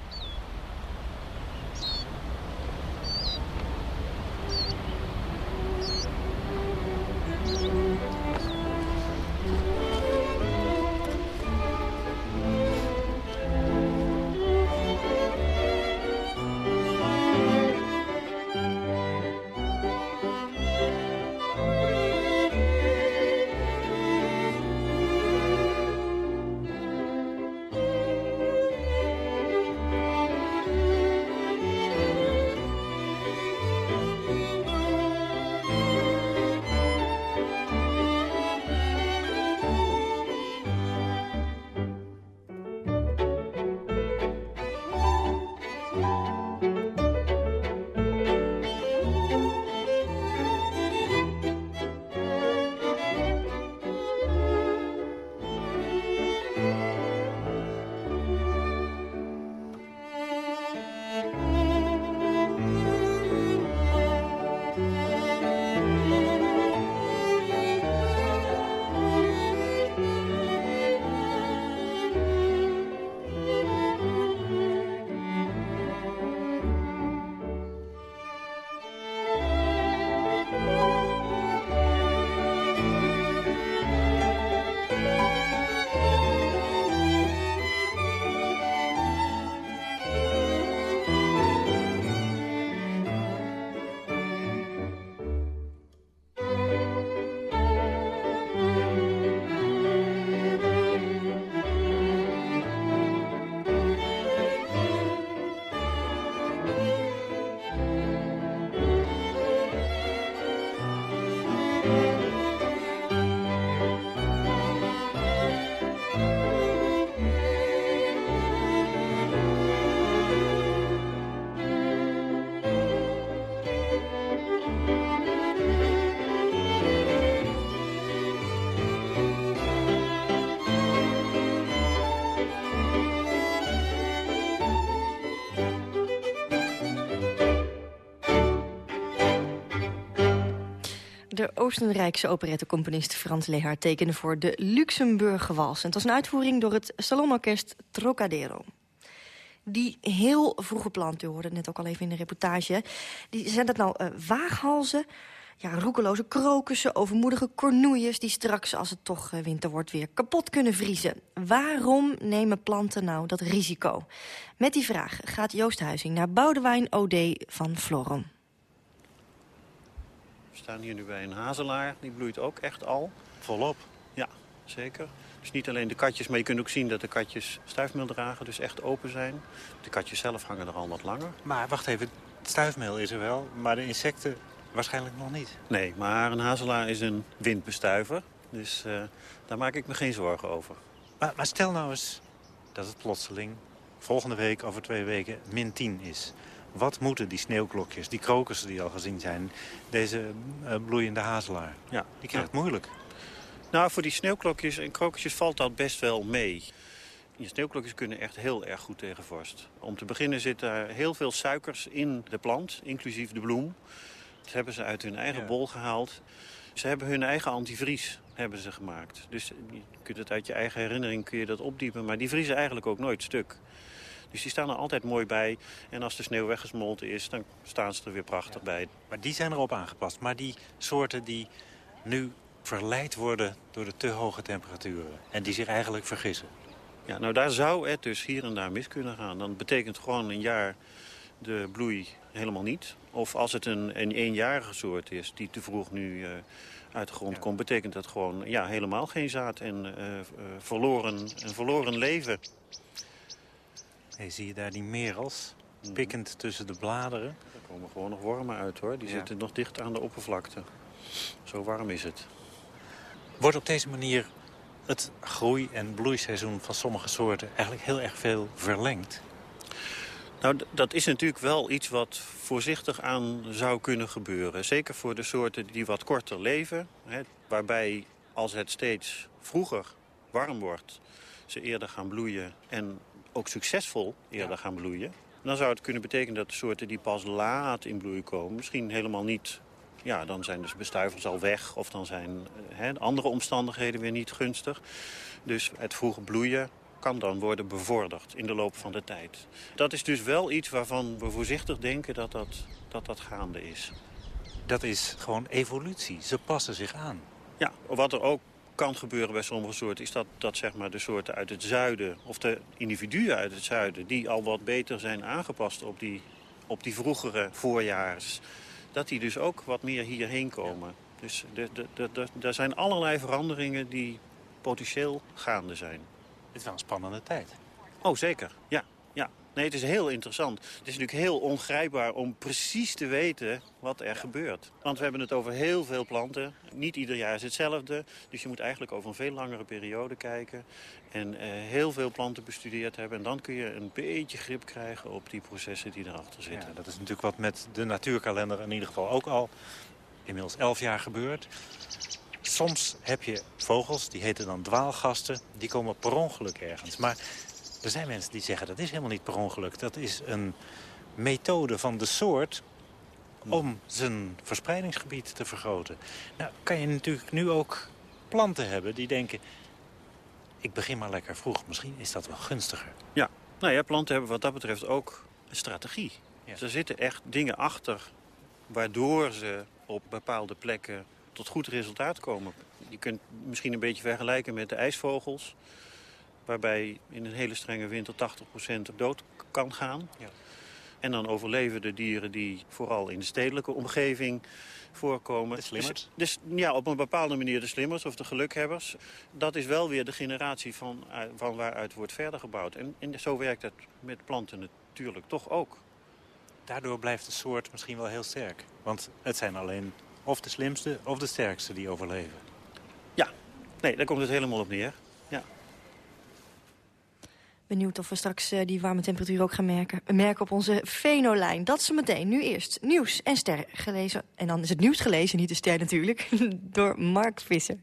Oostenrijkse operettecomponist Frans Lehar tekende voor de Luxemburger Wals. En het was een uitvoering door het salonorkest Trocadero. Die heel vroege planten, u hoorde het net ook al even in de reportage... die zijn dat nou uh, waaghalzen, ja, roekeloze krokussen, overmoedige cornoeiers... die straks, als het toch uh, winter wordt, weer kapot kunnen vriezen. Waarom nemen planten nou dat risico? Met die vraag gaat Joost Huizing naar Boudewijn O.D. van Florum. We staan hier nu bij een hazelaar, die bloeit ook echt al. Volop? Ja, zeker. Dus niet alleen de katjes, maar je kunt ook zien dat de katjes stuifmeel dragen, dus echt open zijn. De katjes zelf hangen er al wat langer. Maar wacht even, het stuifmeel is er wel, maar de insecten waarschijnlijk nog niet. Nee, maar een hazelaar is een windbestuiver, dus uh, daar maak ik me geen zorgen over. Maar, maar stel nou eens dat het plotseling volgende week, over twee weken, min 10 is. Wat moeten die sneeuwklokjes, die krokussen die al gezien zijn... deze uh, bloeiende hazelaar? Ja. Die krijgt het moeilijk. Nou, voor die sneeuwklokjes en krokusjes valt dat best wel mee. Die sneeuwklokjes kunnen echt heel erg goed tegen vorst. Om te beginnen zitten er heel veel suikers in de plant, inclusief de bloem. Dat hebben ze uit hun eigen bol gehaald. Ze hebben hun eigen antivries hebben ze gemaakt. Dus je kunt het uit je eigen herinnering kun je dat opdiepen. Maar die vriezen eigenlijk ook nooit stuk. Dus die staan er altijd mooi bij. En als de sneeuw weggesmolten is, dan staan ze er weer prachtig bij. Maar die zijn erop aangepast. Maar die soorten die nu verleid worden door de te hoge temperaturen. En die zich eigenlijk vergissen. Ja, nou daar zou het dus hier en daar mis kunnen gaan. Dan betekent gewoon een jaar de bloei helemaal niet. Of als het een, een eenjarige soort is die te vroeg nu uh, uit de grond komt... betekent dat gewoon ja, helemaal geen zaad en uh, uh, verloren, een verloren leven. Zie je daar die merels? Pikkend tussen de bladeren. Er komen gewoon nog wormen uit hoor. Die ja. zitten nog dicht aan de oppervlakte. Zo warm is het. Wordt op deze manier het groei- en bloeiseizoen van sommige soorten eigenlijk heel erg veel verlengd? Nou, dat is natuurlijk wel iets wat voorzichtig aan zou kunnen gebeuren. Zeker voor de soorten die wat korter leven. Hè, waarbij als het steeds vroeger warm wordt, ze eerder gaan bloeien en ook succesvol eerder ja. gaan bloeien. Dan zou het kunnen betekenen dat de soorten die pas laat in bloei komen... misschien helemaal niet... Ja, dan zijn dus bestuivers al weg of dan zijn hè, andere omstandigheden weer niet gunstig. Dus het vroege bloeien kan dan worden bevorderd in de loop van de tijd. Dat is dus wel iets waarvan we voorzichtig denken dat dat, dat, dat gaande is. Dat is gewoon evolutie. Ze passen zich aan. Ja, wat er ook kan gebeuren bij sommige soorten... is dat, dat zeg maar, de soorten uit het zuiden, of de individuen uit het zuiden... die al wat beter zijn aangepast op die, op die vroegere voorjaars... dat die dus ook wat meer hierheen komen. Dus er zijn allerlei veranderingen die potentieel gaande zijn. Het is wel een spannende tijd. Oh, zeker. Ja, ja. Nee, het is heel interessant. Het is natuurlijk heel ongrijpbaar om precies te weten wat er gebeurt. Want we hebben het over heel veel planten. Niet ieder jaar is hetzelfde. Dus je moet eigenlijk over een veel langere periode kijken. En uh, heel veel planten bestudeerd hebben. En dan kun je een beetje grip krijgen op die processen die erachter zitten. Dat is natuurlijk wat met de natuurkalender in ieder geval ook al inmiddels elf jaar gebeurd. Soms heb je vogels, die heten dan dwaalgasten, die komen per ongeluk ergens. Maar er zijn mensen die zeggen dat is helemaal niet per ongeluk. Dat is een methode van de soort om zijn verspreidingsgebied te vergroten. Nou kan je natuurlijk nu ook planten hebben die denken... ik begin maar lekker vroeg, misschien is dat wel gunstiger. Ja, nou ja, planten hebben wat dat betreft ook een strategie. Ja. Er zitten echt dingen achter waardoor ze op bepaalde plekken tot goed resultaat komen. Je kunt misschien een beetje vergelijken met de ijsvogels waarbij in een hele strenge winter 80% dood kan gaan. Ja. En dan overleven de dieren die vooral in de stedelijke omgeving voorkomen. De slimmers? Dus, dus, ja, op een bepaalde manier de slimmers of de gelukhebbers. Dat is wel weer de generatie van, van waaruit wordt verder gebouwd. En, en zo werkt het met planten natuurlijk toch ook. Daardoor blijft de soort misschien wel heel sterk. Want het zijn alleen of de slimste of de sterkste die overleven. Ja, nee, daar komt het helemaal op neer. Benieuwd of we straks uh, die warme temperatuur ook gaan merken, merken op onze Venolijn. Dat ze meteen. Nu eerst nieuws en sterren gelezen. En dan is het nieuws gelezen, niet de ster natuurlijk, door Mark Visser.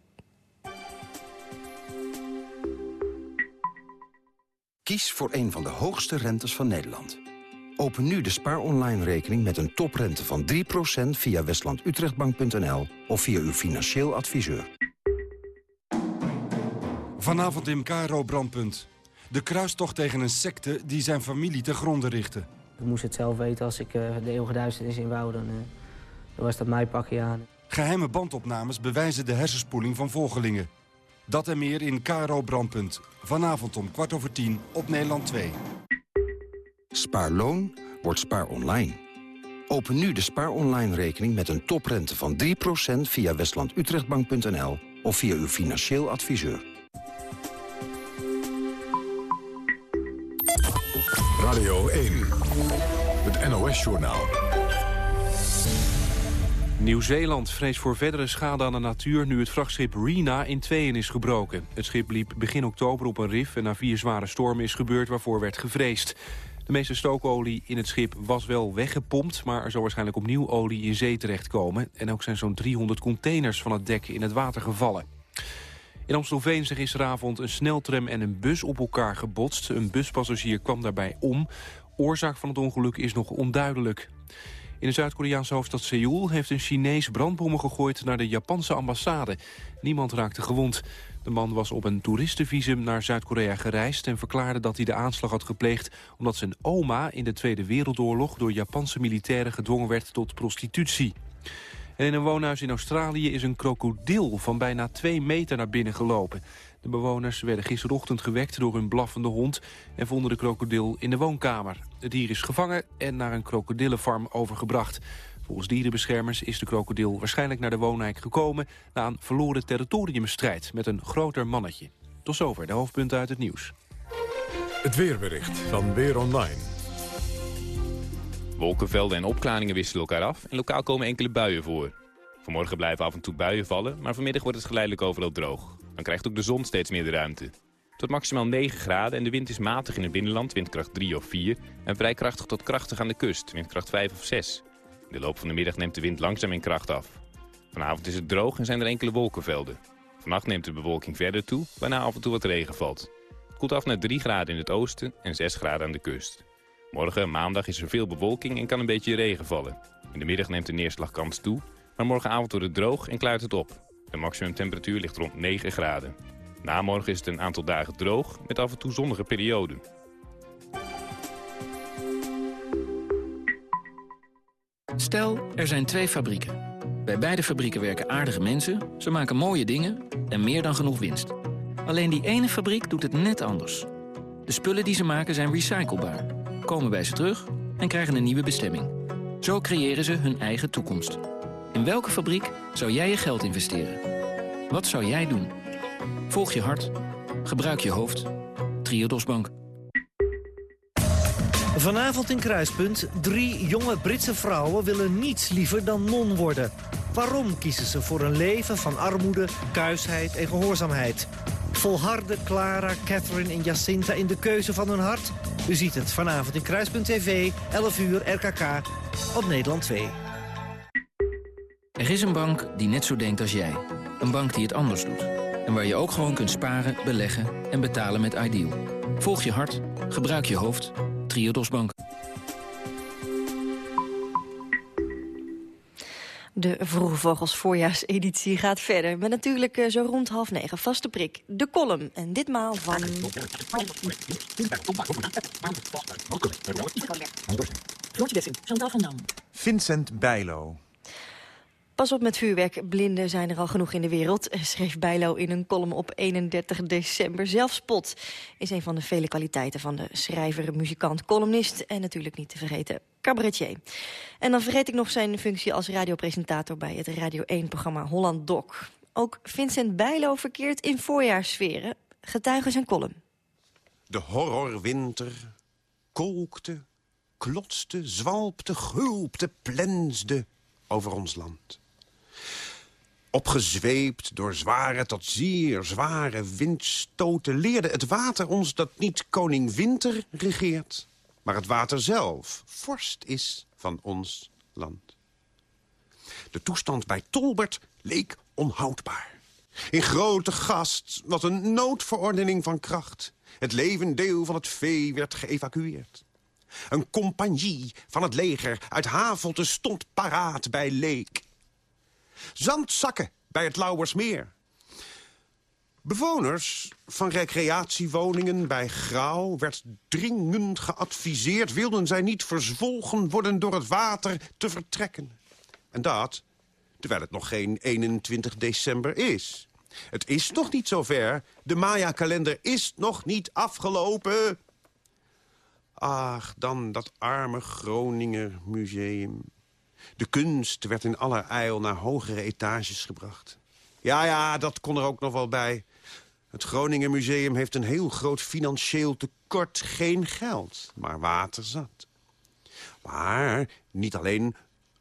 Kies voor een van de hoogste rentes van Nederland. Open nu de Spaar Online rekening met een toprente van 3% via westlandutrechtbank.nl of via uw financieel adviseur. Vanavond in Cairo Brandpunt. De kruistocht tegen een secte die zijn familie te gronden richtte. Ik moest het zelf weten als ik uh, de eeuwige duisternis in wou, dan, uh, dan was dat mij pakje aan. Geheime bandopnames bewijzen de hersenspoeling van volgelingen. Dat en meer in Cairo Brandpunt. Vanavond om kwart over tien op Nederland 2. Spaarloon wordt spaar online. Open nu de spaar online rekening met een toprente van 3% via westlandutrechtbank.nl of via uw financieel adviseur. NOS-journaal. Nieuw-Zeeland vreest voor verdere schade aan de natuur... nu het vrachtschip Rena in tweeën is gebroken. Het schip liep begin oktober op een rif... en na vier zware stormen is gebeurd waarvoor werd gevreesd. De meeste stookolie in het schip was wel weggepompt... maar er zou waarschijnlijk opnieuw olie in zee terechtkomen. En ook zijn zo'n 300 containers van het dek in het water gevallen. In Amstelveen zijn gisteravond een sneltram en een bus op elkaar gebotst. Een buspassagier kwam daarbij om. Oorzaak van het ongeluk is nog onduidelijk. In de Zuid-Koreaanse hoofdstad Seoul heeft een Chinees brandbommen gegooid naar de Japanse ambassade. Niemand raakte gewond. De man was op een toeristenvisum naar Zuid-Korea gereisd... en verklaarde dat hij de aanslag had gepleegd... omdat zijn oma in de Tweede Wereldoorlog door Japanse militairen gedwongen werd tot prostitutie. En in een woonhuis in Australië is een krokodil van bijna twee meter naar binnen gelopen. De bewoners werden gisterochtend gewekt door een blaffende hond... en vonden de krokodil in de woonkamer. Het dier is gevangen en naar een krokodillenfarm overgebracht. Volgens dierenbeschermers is de krokodil waarschijnlijk naar de woonwijk gekomen... na een verloren territoriumstrijd met een groter mannetje. Tot zover de hoofdpunten uit het nieuws. Het weerbericht van Weer Online. Wolkenvelden en opklaringen wisselen elkaar af en lokaal komen enkele buien voor. Vanmorgen blijven af en toe buien vallen, maar vanmiddag wordt het geleidelijk overal droog. Dan krijgt ook de zon steeds meer de ruimte. Tot maximaal 9 graden en de wind is matig in het binnenland, windkracht 3 of 4... en vrij krachtig tot krachtig aan de kust, windkracht 5 of 6. In de loop van de middag neemt de wind langzaam in kracht af. Vanavond is het droog en zijn er enkele wolkenvelden. Vannacht neemt de bewolking verder toe, waarna af en toe wat regen valt. Het koelt af naar 3 graden in het oosten en 6 graden aan de kust. Morgen, maandag, is er veel bewolking en kan een beetje regen vallen. In de middag neemt de neerslagkans toe, maar morgenavond wordt het droog en klaart het op. De maximumtemperatuur ligt rond 9 graden. Na morgen is het een aantal dagen droog, met af en toe zonnige perioden. Stel, er zijn twee fabrieken. Bij beide fabrieken werken aardige mensen, ze maken mooie dingen en meer dan genoeg winst. Alleen die ene fabriek doet het net anders. De spullen die ze maken zijn recyclebaar, komen bij ze terug en krijgen een nieuwe bestemming. Zo creëren ze hun eigen toekomst. In welke fabriek zou jij je geld investeren? Wat zou jij doen? Volg je hart. Gebruik je hoofd. Triodos Bank. Vanavond in Kruispunt. Drie jonge Britse vrouwen willen niets liever dan non worden. Waarom kiezen ze voor een leven van armoede, kuisheid en gehoorzaamheid? Volharden Clara, Catherine en Jacinta in de keuze van hun hart? U ziet het vanavond in Kruispunt TV, 11 uur RKK, op Nederland 2. Er is een bank die net zo denkt als jij. Een bank die het anders doet. En waar je ook gewoon kunt sparen, beleggen en betalen met Ideal. Volg je hart, gebruik je hoofd. Triodos Bank. De Vroege Vogels voorjaarseditie gaat verder. Met natuurlijk eh, zo rond half negen vaste prik. De column. En ditmaal van... Vincent Bijlo. Pas op met vuurwerk, blinden zijn er al genoeg in de wereld... schreef Bijlo in een column op 31 december. Zelfspot is een van de vele kwaliteiten van de schrijver, muzikant, columnist... en natuurlijk niet te vergeten cabaretier. En dan vergeet ik nog zijn functie als radiopresentator... bij het Radio 1-programma Holland Doc. Ook Vincent Bijlo verkeert in voorjaarssferen. Getuigen zijn column. De horrorwinter kolkte, klotste, zwalpte, gulpte, plensde over ons land. Opgezweept door zware tot zeer zware windstoten... leerde het water ons dat niet koning Winter regeert... maar het water zelf vorst is van ons land. De toestand bij Tolbert leek onhoudbaar. In grote gast was een noodverordening van kracht. Het levendeel van het vee werd geëvacueerd. Een compagnie van het leger uit Havelte stond paraat bij Leek. Zandzakken bij het Lauwersmeer. Bewoners van recreatiewoningen bij Grauw werd dringend geadviseerd... wilden zij niet verzwolgen worden door het water te vertrekken. En dat, terwijl het nog geen 21 december is. Het is nog niet zover. De Maya-kalender is nog niet afgelopen. Ach, dan dat arme Groninger museum. De kunst werd in aller eil naar hogere etages gebracht. Ja, ja, dat kon er ook nog wel bij. Het Groningen Museum heeft een heel groot financieel tekort. Geen geld, maar water zat. Maar niet alleen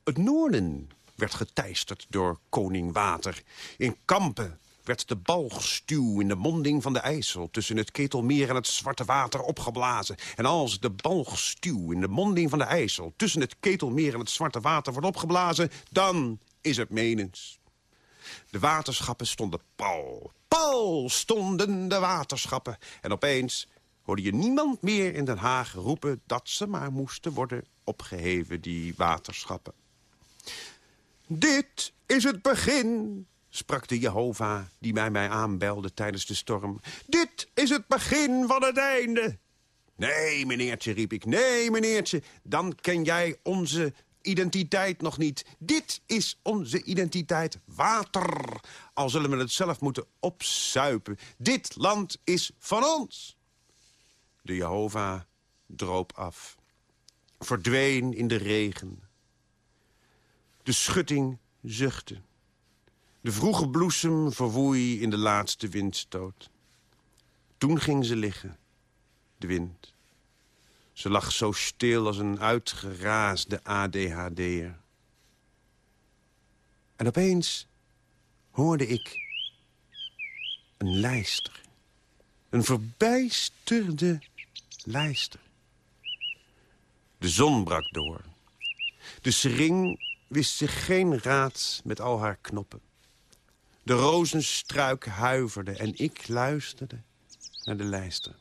het noorden werd geteisterd door koning Water. In Kampen werd de balgstuw in de monding van de IJssel... tussen het Ketelmeer en het Zwarte Water opgeblazen. En als de balgstuw in de monding van de IJssel... tussen het Ketelmeer en het Zwarte Water wordt opgeblazen... dan is het menens. De waterschappen stonden pal. Pal stonden de waterschappen. En opeens hoorde je niemand meer in Den Haag roepen... dat ze maar moesten worden opgeheven, die waterschappen. Dit is het begin, sprak de Jehovah die mij mij aanbelde tijdens de storm. Dit is het begin van het einde. Nee, meneertje, riep ik. Nee, meneertje, dan ken jij onze identiteit nog niet. Dit is onze identiteit. Water. Al zullen we het zelf moeten opsuipen. Dit land is van ons. De Jehovah droop af. Verdween in de regen. De schutting zuchtte. De vroege bloesem verwoei in de laatste windstoot. Toen ging ze liggen, de wind. Ze lag zo stil als een uitgeraasde ADHD'er. En opeens hoorde ik een lijster. Een verbijsterde lijster. De zon brak door. De sering wist zich geen raad met al haar knoppen. De rozenstruik huiverde en ik luisterde naar de lijster.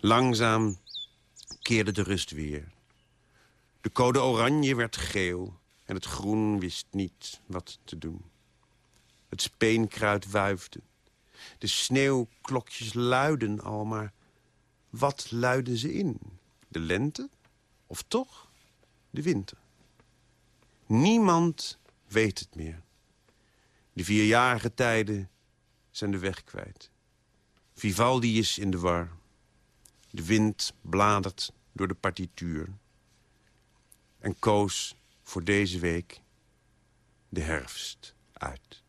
Langzaam keerde de rust weer. De code oranje werd geel en het groen wist niet wat te doen. Het speenkruid wuifde. De sneeuwklokjes luiden al, maar wat luiden ze in? De lente? Of toch de winter? Niemand weet het meer. De vierjarige tijden zijn de weg kwijt. Vivaldi is in de war. De wind bladert door de partituur. En koos voor deze week de herfst uit.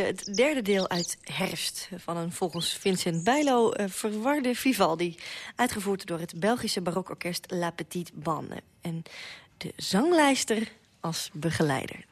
Het derde deel uit Herfst... van een volgens Vincent Bijlo uh, verwarde Vivaldi. Uitgevoerd door het Belgische barokorkest La Petite Bande. En de zanglijster als begeleider.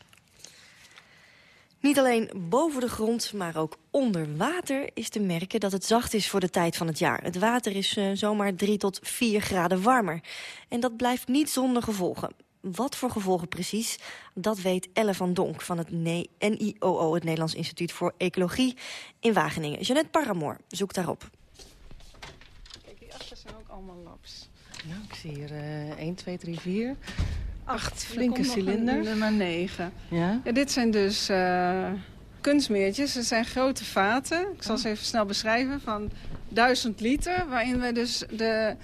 Niet alleen boven de grond, maar ook onder water is te merken dat het zacht is voor de tijd van het jaar. Het water is uh, zomaar 3 tot 4 graden warmer. En dat blijft niet zonder gevolgen. Wat voor gevolgen precies, dat weet Elle van Donk van het NIOO, het Nederlands Instituut voor Ecologie in Wageningen. Jeannette Paramoor zoekt daarop. Kijk, die achter zijn ook allemaal labs. Ja, ik zie hier uh, 1, 2, 3, 4 acht flinke cilinders. Nummer 9. Ja? ja? Dit zijn dus uh, kunstmeertjes. Het zijn grote vaten. Ik zal ze even snel beschrijven. Van 1000 liter. Waarin we dus de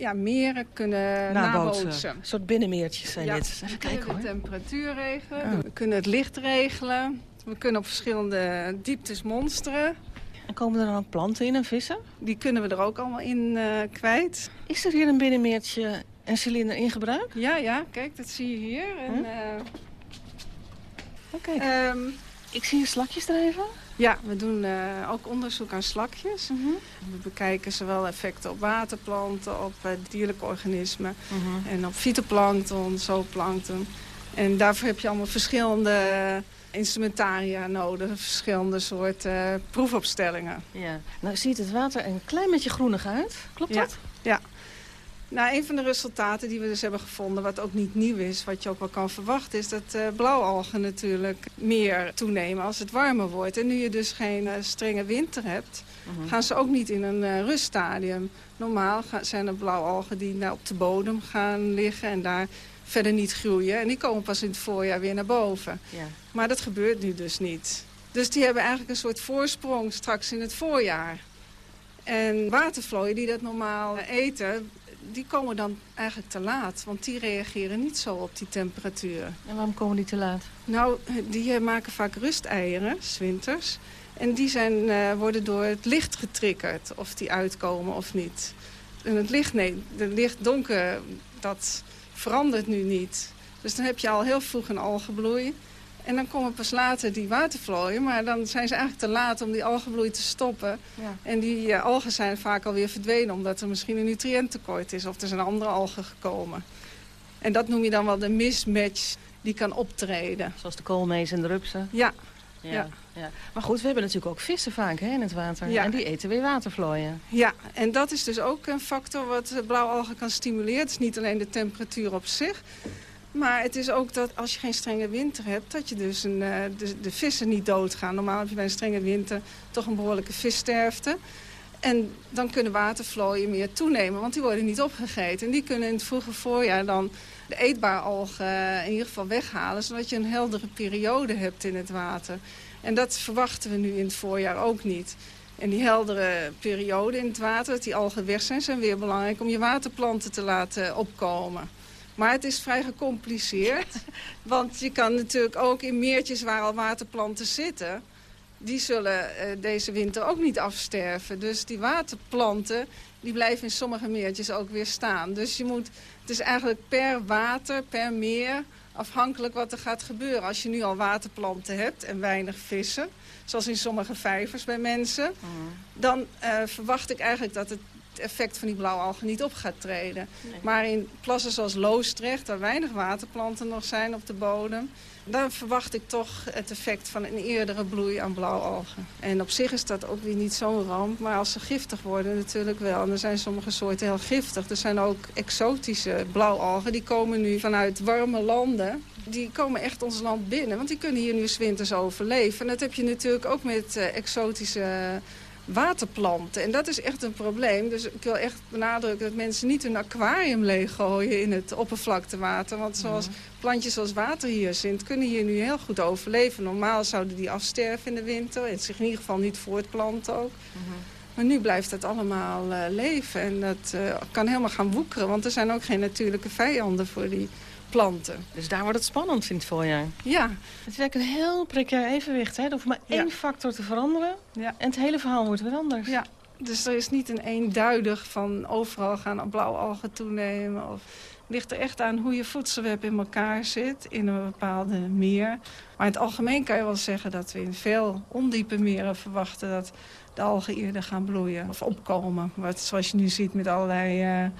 ja, meren kunnen nabootsen. nabootsen. Een soort binnenmeertjes zijn ja, dit. Even kijken hoor. de temperatuur regelen. We kunnen het licht regelen. We kunnen op verschillende dieptes monsteren. En komen er dan ook planten in en vissen? Die kunnen we er ook allemaal in uh, kwijt. Is er hier een binnenmeertje een cilinder in gebruik? Ja, ja, kijk, dat zie je hier. En, huh? uh... oh, kijk. Um, ik zie hier slakjes drijven. Ja, we doen uh, ook onderzoek aan slakjes. -huh. We bekijken zowel effecten op waterplanten, op uh, dierlijke organismen... -huh. en op fytoplankton, zooplankton. En daarvoor heb je allemaal verschillende instrumentaria nodig. Verschillende soorten proefopstellingen. Ja. Nou ziet het water een klein beetje groenig uit. Klopt ja. dat? Ja. Nou, een van de resultaten die we dus hebben gevonden, wat ook niet nieuw is, wat je ook wel kan verwachten, is dat uh, blauwalgen natuurlijk meer toenemen als het warmer wordt. En nu je dus geen uh, strenge winter hebt, uh -huh. gaan ze ook niet in een uh, ruststadium. Normaal gaan, zijn er blauwalgen die nou, op de bodem gaan liggen en daar verder niet groeien. En die komen pas in het voorjaar weer naar boven. Ja. Maar dat gebeurt nu dus niet. Dus die hebben eigenlijk een soort voorsprong straks in het voorjaar. En watervlooien die dat normaal eten, die komen dan eigenlijk te laat. Want die reageren niet zo op die temperatuur. En waarom komen die te laat? Nou, die maken vaak rusteieren, zwinters. En die zijn, uh, worden door het licht getriggerd, of die uitkomen of niet. En het licht, nee, het licht donker, dat verandert nu niet. Dus dan heb je al heel vroeg een algenbloei. En dan komen pas later die watervlooien. Maar dan zijn ze eigenlijk te laat om die algenbloei te stoppen. Ja. En die uh, algen zijn vaak alweer verdwenen omdat er misschien een nutriënttekort is. Of er zijn andere algen gekomen. En dat noem je dan wel de mismatch die kan optreden. Zoals de koolmees en de rupsen? Ja. Ja, ja. ja. Maar goed, we hebben natuurlijk ook vissen vaak hè, in het water. Ja. En die eten weer watervlooien. Ja, en dat is dus ook een factor wat blauwalgen kan stimuleren. Het is niet alleen de temperatuur op zich... Maar het is ook dat als je geen strenge winter hebt... dat je dus een, uh, de, de vissen niet doodgaan. Normaal heb je bij een strenge winter toch een behoorlijke vissterfte. En dan kunnen watervlooien meer toenemen, want die worden niet opgegeten. En die kunnen in het vroege voorjaar dan de eetbare algen in ieder geval weghalen... zodat je een heldere periode hebt in het water. En dat verwachten we nu in het voorjaar ook niet. En die heldere periode in het water, dat die algen weg zijn... zijn weer belangrijk om je waterplanten te laten opkomen. Maar het is vrij gecompliceerd. want je kan natuurlijk ook in meertjes waar al waterplanten zitten... die zullen uh, deze winter ook niet afsterven. Dus die waterplanten die blijven in sommige meertjes ook weer staan. Dus je moet, het is eigenlijk per water, per meer... afhankelijk wat er gaat gebeuren. Als je nu al waterplanten hebt en weinig vissen... zoals in sommige vijvers bij mensen... Mm. dan uh, verwacht ik eigenlijk dat het effect van die blauwalgen niet op gaat treden. Nee. Maar in plassen zoals Loostrecht, waar weinig waterplanten nog zijn op de bodem... dan verwacht ik toch het effect van een eerdere bloei aan blauwalgen. En op zich is dat ook weer niet zo'n ramp, maar als ze giftig worden natuurlijk wel. En er zijn sommige soorten heel giftig. Er zijn ook exotische blauwalgen, die komen nu vanuit warme landen die komen echt ons land binnen. Want die kunnen hier nu winters overleven. En dat heb je natuurlijk ook met uh, exotische waterplanten. En dat is echt een probleem. Dus ik wil echt benadrukken dat mensen niet een aquarium leeggooien in het oppervlaktewater. Want zoals plantjes als waterhyacint kunnen hier nu heel goed overleven. Normaal zouden die afsterven in de winter. En zich in ieder geval niet voortplanten ook. Uh-huh. Maar nu blijft het allemaal uh, leven. En dat uh, kan helemaal gaan woekeren. Want er zijn ook geen natuurlijke vijanden voor die planten. Dus daar wordt het spannend in het voorjaar. Ja. Het is eigenlijk een heel precair evenwicht. Hè? Er hoeft maar één ja. factor te veranderen. Ja. En het hele verhaal wordt weer anders. Ja. Dus er is niet een eenduidig van overal gaan blauwalgen toenemen. Of het ligt er echt aan hoe je voedselweb in elkaar zit in een bepaalde meer. Maar in het algemeen kan je wel zeggen dat we in veel ondiepe meren verwachten dat de algen eerder gaan bloeien of opkomen. Wat, zoals je nu ziet met allerlei... Uh,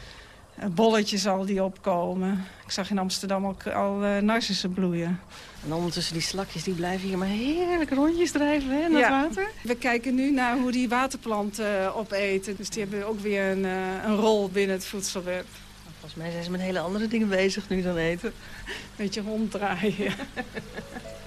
bolletjes al die opkomen. Ik zag in Amsterdam ook al uh, narcissen bloeien. En ondertussen die slakjes die blijven hier maar heerlijk rondjes drijven hè, in het water. We kijken nu naar hoe die waterplanten opeten. Dus die hebben ook weer een, een rol binnen het voedselweb. Volgens mij zijn ze met hele andere dingen bezig nu dan eten. Beetje ronddraaien.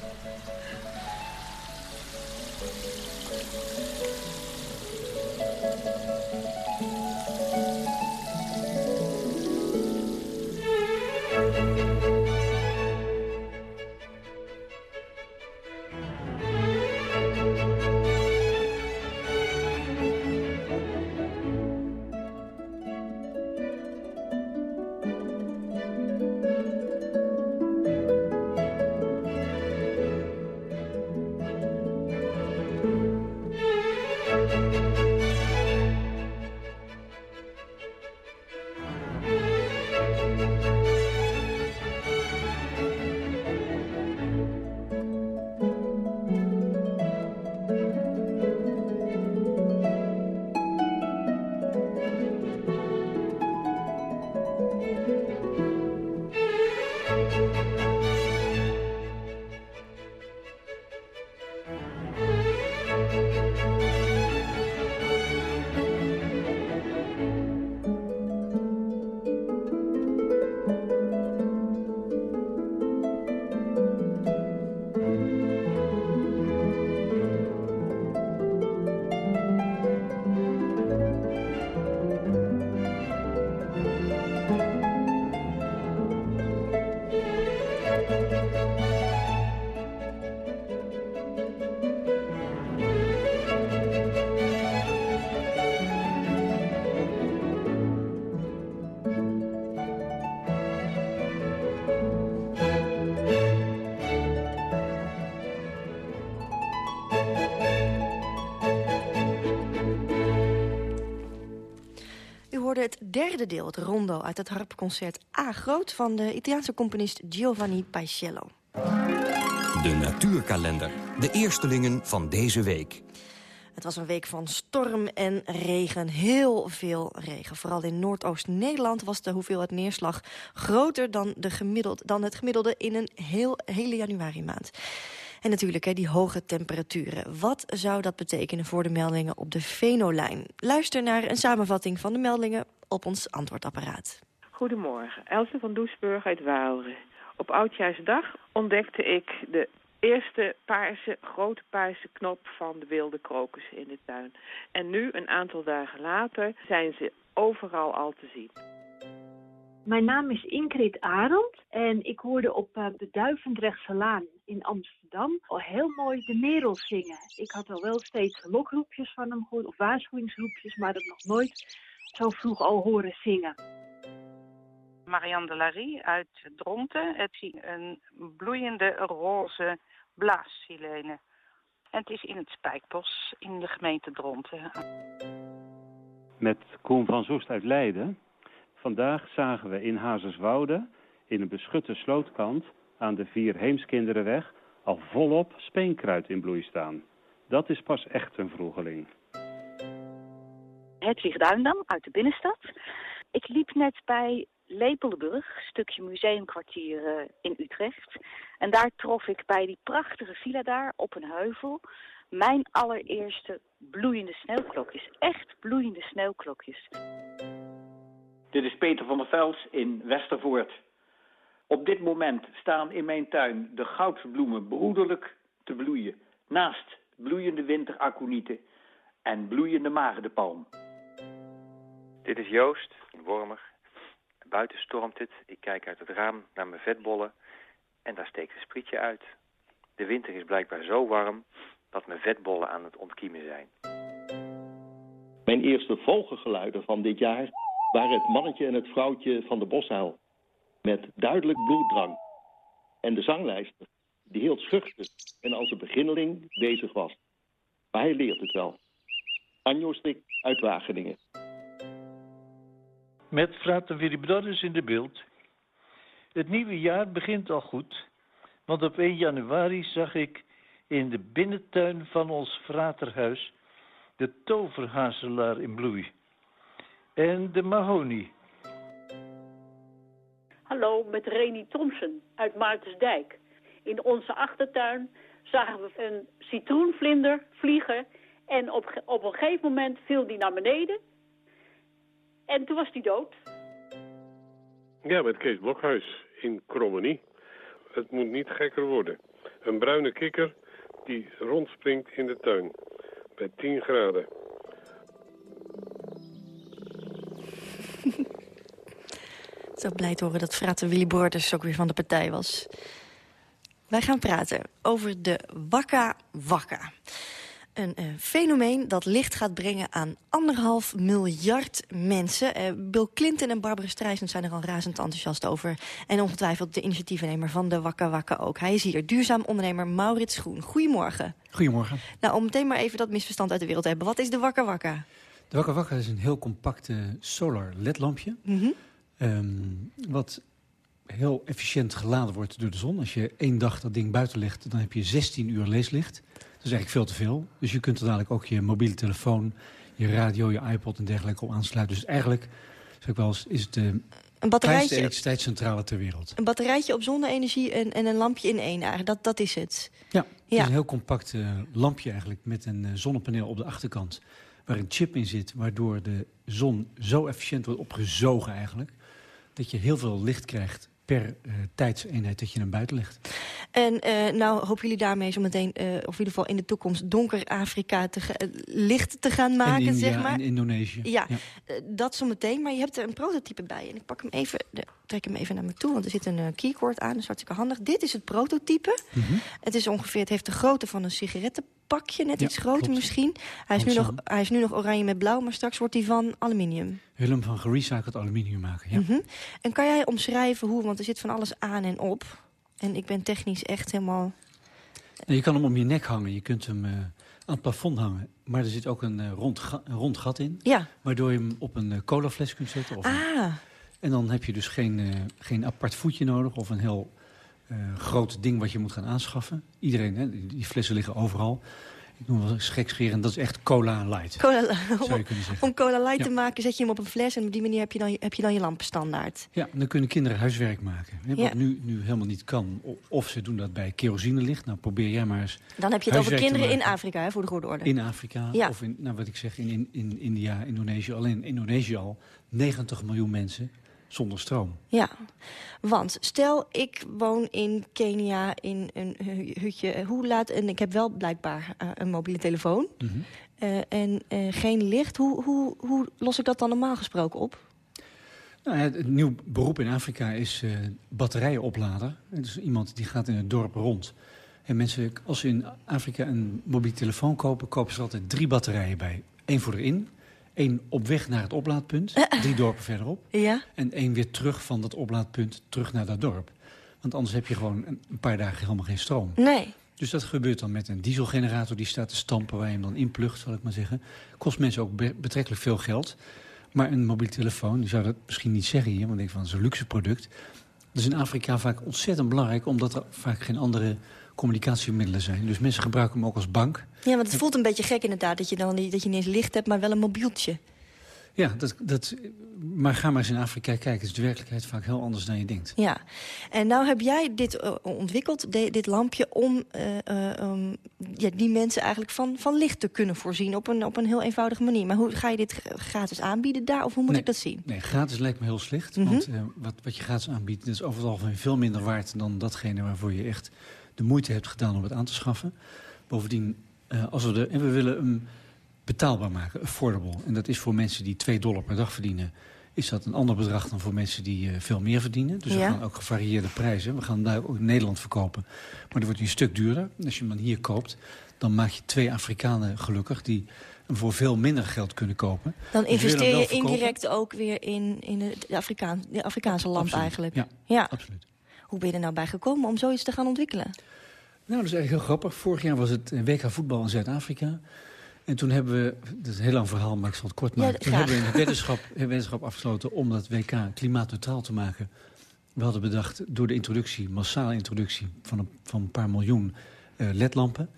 derde deel, het rondo, uit het harpconcert A groot... van de Italiaanse componist Giovanni Paisiello. De natuurkalender. De eerstelingen van deze week. Het was een week van storm en regen. Heel veel regen. Vooral in Noordoost-Nederland was de hoeveelheid neerslag groter dan, de gemiddeld, dan het gemiddelde in een heel, hele januari maand. En natuurlijk hè, die hoge temperaturen. Wat zou dat betekenen voor de meldingen op de Venolijn? Luister naar een samenvatting van de meldingen op ons antwoordapparaat. Goedemorgen, Else van Doesburg uit Waalre. Op Oudjaarsdag ontdekte ik de eerste paarse, grote paarse knop van de wilde krokussen in de tuin. En nu, een aantal dagen later, zijn ze overal al te zien. Mijn naam is Ingrid Arend en ik hoorde op uh, de Duivendrechtse Laan in Amsterdam al heel mooi de merel zingen. Ik had al wel steeds lokroepjes van hem gehoord of waarschuwingsroepjes, maar dat nog nooit zo vroeg al horen zingen. Marianne de Larie uit Dronten. Het is een bloeiende roze blaassilene. En het is in het Spijkbos in de gemeente Dronten. Met Koen van Zoest uit Leiden. Vandaag zagen we in Hazerswoude, in een beschutte slootkant aan de Vier Heemskinderenweg, al volop speenkruid in bloei staan. Dat is pas echt een vroegeling. Hedwig Duindam uit de binnenstad. Ik liep net bij Lepeldenburg, stukje museumkwartier uh, in Utrecht. En daar trof ik bij die prachtige villa daar op een heuvel mijn allereerste bloeiende sneeuwklokjes. Echt bloeiende sneeuwklokjes. Dit is Peter van der Vels in Westervoort. Op dit moment staan in mijn tuin de goudbloemen broederlijk te bloeien. Naast bloeiende winteraconieten en bloeiende maagdenpalm. Dit is Joost, Wormer. Buiten stormt het. Ik kijk uit het raam naar mijn vetbollen en daar steekt een sprietje uit. De winter is blijkbaar zo warm dat mijn vetbollen aan het ontkiemen zijn. Mijn eerste vogelgeluiden van dit jaar waren het mannetje en het vrouwtje van de boshuil. Met duidelijk bloeddrang. En de zanglijster, die heel schuchter en als een beginneling bezig was. Maar hij leert het wel. Anjo Stik uit Wageningen met Frater Viribrodus in de beeld. Het nieuwe jaar begint al goed, want op 1 januari zag ik in de binnentuin van ons fraterhuis de toverhazelaar in bloei. En de mahonie. Hallo, met Reni Thompson uit Maartensdijk. In onze achtertuin zagen we een citroenvlinder vliegen. En op, op een gegeven moment viel die naar beneden. En toen was die dood. Ja, met Kees Blokhuis in Krommenie. Het moet niet gekker worden. Een bruine kikker die rondspringt in de tuin. Bij 10 graden. Zo blij te horen dat frater Willy Borders ook weer van de partij was. Wij gaan praten over de Wakka Wakka. Een uh, fenomeen dat licht gaat brengen aan anderhalf miljard mensen. Uh, Bill Clinton en Barbara Streisand zijn er al razend enthousiast over. En ongetwijfeld de initiatiefnemer van de Wakka Wakka ook. Hij is hier, duurzaam ondernemer Maurits Groen. Goedemorgen. Goedemorgen. Nou, om meteen maar even dat misverstand uit de wereld te hebben. Wat is de Wakka Wakka? De Wakka Wakka is een heel compact solar ledlampje. Mm -hmm. um, wat heel efficiënt geladen wordt door de zon. Als je één dag dat ding buiten legt, dan heb je 16 uur leeslicht. Dat is eigenlijk veel te veel. Dus je kunt er dadelijk ook je mobiele telefoon, je radio, je iPod en dergelijke op aansluiten. Dus eigenlijk, zeg ik wel eens, is het de een kleinste elektriciteitscentrale ter wereld. Een batterijtje op zonne-energie en, en, een lampje in één eigenlijk. Dat, dat is het. Ja, het ja. is een heel compact uh, lampje eigenlijk met een uh, zonnepaneel op de achterkant. Waar een chip in zit, waardoor de zon zo efficiënt wordt opgezogen eigenlijk. Dat je heel veel licht krijgt per uh, tijdseenheid dat je hem buiten legt. En uh, nou hopen jullie daarmee zo meteen, uh, of in ieder geval in de toekomst... donker Afrika te licht te gaan maken, India, zeg maar. in Indonesië. Ja, ja. dat zo meteen. Maar je hebt er een prototype bij. En ik pak hem even, trek hem even naar me toe, want er zit een keycord aan. Dat is hartstikke handig. Dit is het prototype. Mm -hmm. Het is ongeveer, het heeft de grootte van een sigarettenpakje. Net ja, iets groter klopt. misschien. Hij is, nu nog, hij is nu nog oranje met blauw, maar straks wordt hij van aluminium. Wil hem van gerecycled aluminium maken, ja. Mm -hmm. En kan jij omschrijven hoe, want er zit van alles aan en op... En ik ben technisch echt helemaal... Je kan hem om je nek hangen. Je kunt hem uh, aan het plafond hangen. Maar er zit ook een, uh, rond, ga een rond gat in. Ja. Waardoor je hem op een uh, colafles kunt zetten. Of ah. Een... En dan heb je dus geen, geen apart voetje nodig. Of een heel groot ding wat je moet gaan aanschaffen. Iedereen, hè, die, flessen liggen overal. Ik noem wel gekscherend, dat is echt cola light. Cola, zou je kunnen zeggen. Om cola light ja. te maken zet je hem op een fles... en op die manier heb je dan, heb je, dan je lampenstandaard. Ja, dan kunnen kinderen huiswerk maken. Hè, wat ja. nu, nu helemaal niet kan. Of ze doen dat bij kerosinelicht. Nou, probeer jij maar eens Dan heb je het over kinderen in Afrika, hè, voor de goede orde. In Afrika, ja. of in, nou, wat ik zeg, in, in, in India, Indonesië. Alleen in Indonesië al 90 miljoen mensen zonder stroom. Ja, want stel ik woon in Kenia in een hutje. Hoe laat, en ik heb wel blijkbaar uh, een mobiele telefoon mm -hmm. uh, en uh, geen licht. Hoe, hoe, hoe los ik dat dan normaal gesproken op? Nou, het, nieuw beroep in Afrika is batterijoplader. Dus iemand die gaat in het dorp rond. En mensen, als ze in Afrika een mobiele telefoon kopen... kopen ze altijd drie batterijen bij. Eén voor erin, Eén op weg naar het oplaadpunt, drie dorpen verderop. Ja. En één weer terug van dat oplaadpunt terug naar dat dorp. Want anders heb je gewoon een paar dagen helemaal geen stroom. Nee. Dus dat gebeurt dan met een dieselgenerator die staat te stampen... waar je hem dan inplugt, zal ik maar zeggen. Kost mensen ook be betrekkelijk veel geld. Maar een mobiele telefoon, die zou dat misschien niet zeggen hier... want ik denk van, een luxe product. Dat is in Afrika vaak ontzettend belangrijk... omdat er vaak geen andere communicatiemiddelen zijn. Dus mensen gebruiken hem ook als bank. Ja, want het voelt een beetje gek inderdaad... dat je dan niet, dat je niet eens licht hebt, maar wel een mobieltje. Ja, dat, dat, maar ga maar eens in Afrika kijken. Is de werkelijkheid vaak heel anders dan je denkt. Ja, en nou heb jij dit uh, ontwikkeld, de, dit lampje... om uh, uh, um, ja, die mensen eigenlijk van, van licht te kunnen voorzien... Op een, op een heel eenvoudige manier. Maar hoe ga je dit gratis aanbieden daar? Of hoe moet nee, ik dat zien? Nee, gratis lijkt me heel slecht. Mm -hmm. Want wat, wat je gratis aanbiedt... is over het algemeen veel minder waard dan datgene waarvoor je echt de moeite hebt gedaan om het aan te schaffen. Bovendien, uh, als we de, en we willen hem betaalbaar maken, affordable. En dat is voor mensen die 2 dollar per dag verdienen... is dat een ander bedrag dan voor mensen die uh, veel meer verdienen. Dus ja. we gaan ook gevarieerde prijzen. We gaan daar ook in Nederland verkopen. Maar dat wordt een stuk duurder. Als je hem dan hier koopt, dan maak je twee Afrikanen gelukkig... die hem voor veel minder geld kunnen kopen. Dan investeer je indirect ook weer in, in de, Afrikaan, de Afrikaanse absoluut. eigenlijk. Ja, ja, absoluut. Hoe ben je er nou bij gekomen om zoiets te gaan ontwikkelen? Nou, dat is eigenlijk heel grappig. Vorig jaar was het WK voetbal in Zuid-Afrika. En toen hebben we, dat is een heel lang verhaal, maar ik zal het kort maken. Ja, toen hebben we een wetenschap, wetenschap afgesloten om dat WK klimaatneutraal te maken. We hadden bedacht door de introductie, massale introductie van een, van een paar miljoen uh, ledlampen.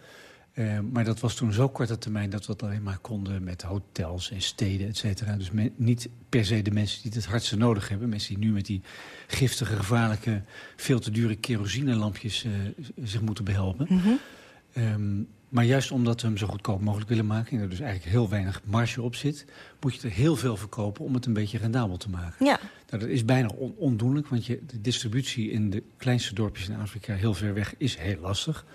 Uh, maar dat was toen zo korte termijn dat we het alleen maar konden met hotels en steden, et cetera. Dus niet per se de mensen die het hardste nodig hebben. Mensen die nu met die giftige, gevaarlijke, veel te dure kerosinelampjes uh, zich moeten behelpen. Mm -hmm. um, maar juist omdat we hem zo goedkoop mogelijk willen maken... en er dus eigenlijk heel weinig marge op zit... moet je er heel veel verkopen om het een beetje rendabel te maken. Ja. Nou, dat is bijna on ondoenlijk, want je, de distributie in de kleinste dorpjes in Afrika... heel ver weg is heel lastig.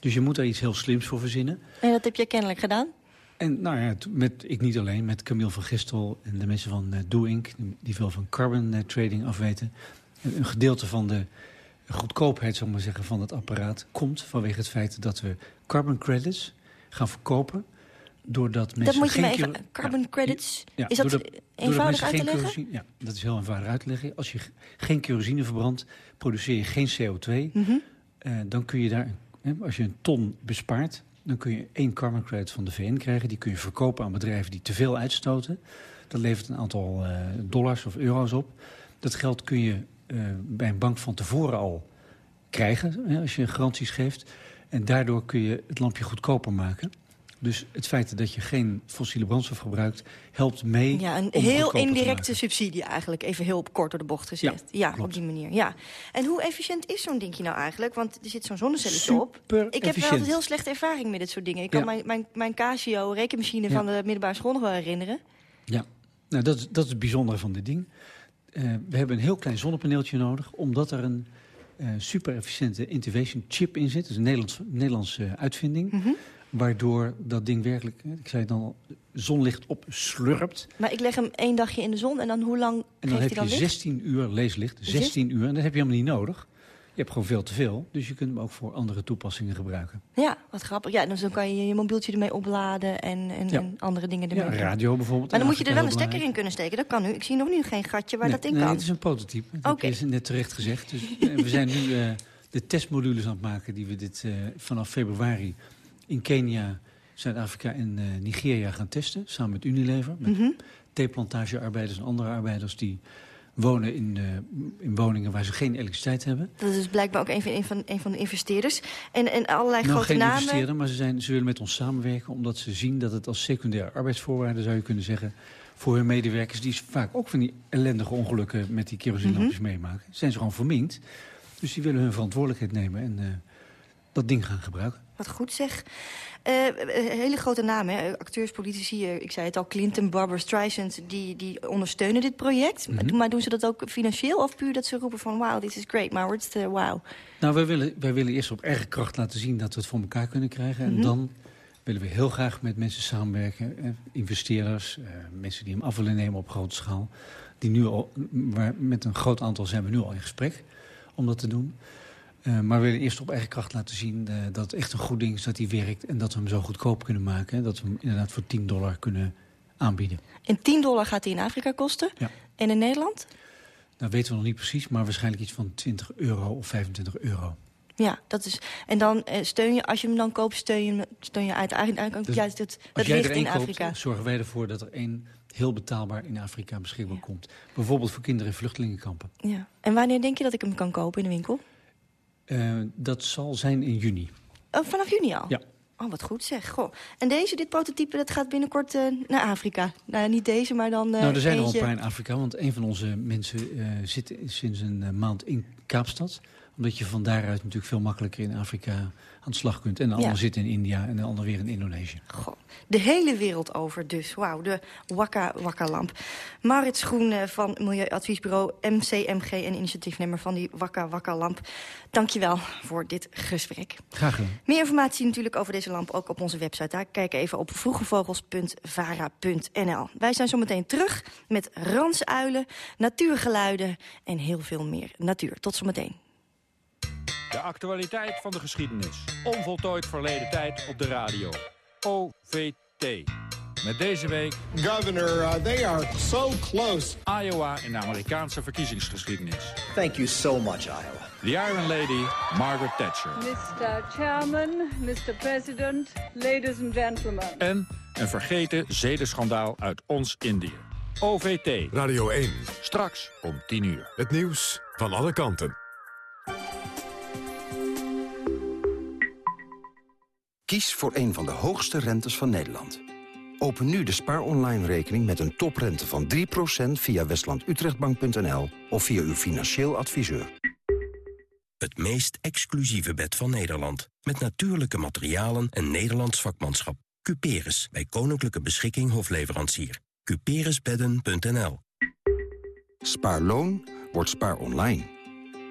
Dus je moet daar iets heel slims voor verzinnen. En dat heb je kennelijk gedaan? En nou ja, met, ik niet alleen, met Camille van Gistel en de mensen van uh, Do Inc... die veel van carbon uh, trading afweten. En een gedeelte van de goedkoopheid, zal ik maar zeggen, van het apparaat... komt vanwege het feit dat we carbon credits gaan verkopen... doordat mensen dat moet je geen even, carbon credits, ja, is dat doordat, eenvoudig uit te leggen? Ja, dat is heel eenvoudig uit te leggen. Als je geen kerosine verbrandt, produceer je geen CO2. Mm -hmm. uh, dan kun je daar, als je een ton bespaart... dan kun je één carbon credit van de VN krijgen. Die kun je verkopen aan bedrijven die te veel uitstoten. Dat levert een aantal uh, dollars of euro's op. Dat geld kun je uh, bij een bank van tevoren al krijgen, als je garanties geeft. En daardoor kun je het lampje goedkoper maken. Dus het feit dat je geen fossiele brandstof gebruikt... helpt mee Ja, een heel indirecte subsidie eigenlijk. Even heel op kort door de bocht gezegd. Ja, ja op die manier. Ja. En hoe efficiënt is zo'n dingetje nou eigenlijk? Want er zit zo'n zonnecelletje op. Ik heb efficiënt. wel altijd heel slechte ervaring met dit soort dingen. Ik kan ja. mijn, mijn, mijn Casio rekenmachine ja. van de middelbare school nog wel herinneren. Ja, nou, dat, dat is het bijzondere van dit ding. Uh, we hebben een heel klein zonnepaneeltje nodig... omdat er een uh, super efficiënte integration chip in zit. Dat is een Nederlands, Nederlandse uitvinding. Mm -hmm. Waardoor dat ding werkelijk, ik zei het al, zonlicht op slurpt. Maar ik leg hem één dagje in de zon en dan hoe lang En dan heb dan je 16 uur leeslicht. 16 uur, en dat heb je helemaal niet nodig. Je hebt gewoon veel te veel, dus je kunt hem ook voor andere toepassingen gebruiken. Ja, wat grappig. Ja, dus dan kan je je mobieltje ermee opladen en, en, ja. en andere dingen ermee. Ja, radio bijvoorbeeld. Maar dan moet je er wel een stekker in kunnen steken. Dat kan nu. Ik zie nog nu geen gatje waar nee, dat in nee, kan. het is een prototype. Dat okay. is net terecht gezegd. Dus, we zijn nu uh, de testmodules aan het maken die we dit uh, vanaf februari in Kenia, Zuid-Afrika en uh, Nigeria gaan testen. Samen met Unilever. Met mm -hmm. theeplantagearbeiders en andere arbeiders die wonen in, uh, in woningen waar ze geen elektriciteit hebben. Dat is blijkbaar ook een van, een van, een van de investeerders. En, en allerlei nou, grote geen namen. investeerder, maar ze, zijn, ze willen met ons samenwerken... omdat ze zien dat het als secundaire arbeidsvoorwaarde, zou je kunnen zeggen... voor hun medewerkers, die vaak ook van die ellendige ongelukken... met die kerosinelampjes mm -hmm. meemaken, zijn ze gewoon verminkt. Dus die willen hun verantwoordelijkheid nemen en uh, dat ding gaan gebruiken. Wat goed zeg. Uh, hele grote namen, hè? acteurs, politici, uh, ik zei het al, Clinton, Barbara Streisand, die, die ondersteunen dit project. Mm -hmm. Maar doen ze dat ook financieel of puur dat ze roepen van wow, this is great, maar what's the wow? Nou, wij willen, wij willen eerst op eigen kracht laten zien dat we het voor elkaar kunnen krijgen. Mm -hmm. En dan willen we heel graag met mensen samenwerken, eh, investeerders, uh, mensen die hem af willen nemen op grote schaal. Die nu al, waar, met een groot aantal zijn we nu al in gesprek om dat te doen. Uh, maar we willen eerst op eigen kracht laten zien uh, dat het echt een goed ding is dat hij werkt... en dat we hem zo goedkoop kunnen maken. Hè, dat we hem inderdaad voor 10 dollar kunnen aanbieden. En 10 dollar gaat hij in Afrika kosten? Ja. En in Nederland? Dat weten we nog niet precies, maar waarschijnlijk iets van 20 euro of 25 euro. Ja, dat is. En dan uh, steun je, als je hem dan koopt, steun je, steun je uit dus juist het, het licht in Afrika. Koopt, zorgen wij ervoor dat er één heel betaalbaar in Afrika beschikbaar ja. komt. Bijvoorbeeld voor kinderen in vluchtelingenkampen. Ja. En wanneer denk je dat ik hem kan kopen in de winkel? Uh, dat zal zijn in juni. Oh, vanaf juni al? Ja. Oh, wat goed zeg. Goh. En deze, dit prototype, dat gaat binnenkort uh, naar Afrika. Nou, niet deze, maar dan uh, Nou, er zijn eentje... er al een paar in Afrika. Want een van onze mensen uh, zit sinds een maand in Kaapstad. Omdat je van daaruit natuurlijk veel makkelijker in Afrika aan de slag kunt. En de ander zit in India en de ander weer in Indonesië. Goh. De hele wereld over dus. Wauw, de Wakka Wakka lamp. Marit Schoen van Milieuadviesbureau MCMG en initiatiefnemer van die Wakka Wakka lamp. Dankjewel voor dit gesprek. Graag gedaan. Meer informatie natuurlijk over deze lamp ook op onze website. Daar kijk even op vroegevogels.vara.nl. Wij zijn zometeen terug met ransuilen, natuurgeluiden en heel veel meer natuur. Tot zometeen. De actualiteit van de geschiedenis. Onvoltooid verleden tijd op de radio. OVT. Met deze week... Governor, uh, they are so close. Iowa in de Amerikaanse verkiezingsgeschiedenis. Thank you so much, Iowa. The Iron Lady, Margaret Thatcher. Mr. Chairman, Mr. President, ladies and gentlemen. En een vergeten zedenschandaal uit ons Indië. OVT. Radio 1. Straks om 10 uur. Het nieuws van alle kanten. Kies voor een van de hoogste rentes van Nederland. Open nu de Spaar Online rekening met een toprente van 3% via westlandutrechtbank.nl of via uw financieel adviseur. Het meest exclusieve bed van Nederland. Met natuurlijke materialen en Nederlands vakmanschap. Cuperus, bij Koninklijke Beschikking Hofleverancier. Cuperusbedden.nl Spaarloon wordt Spaar Online.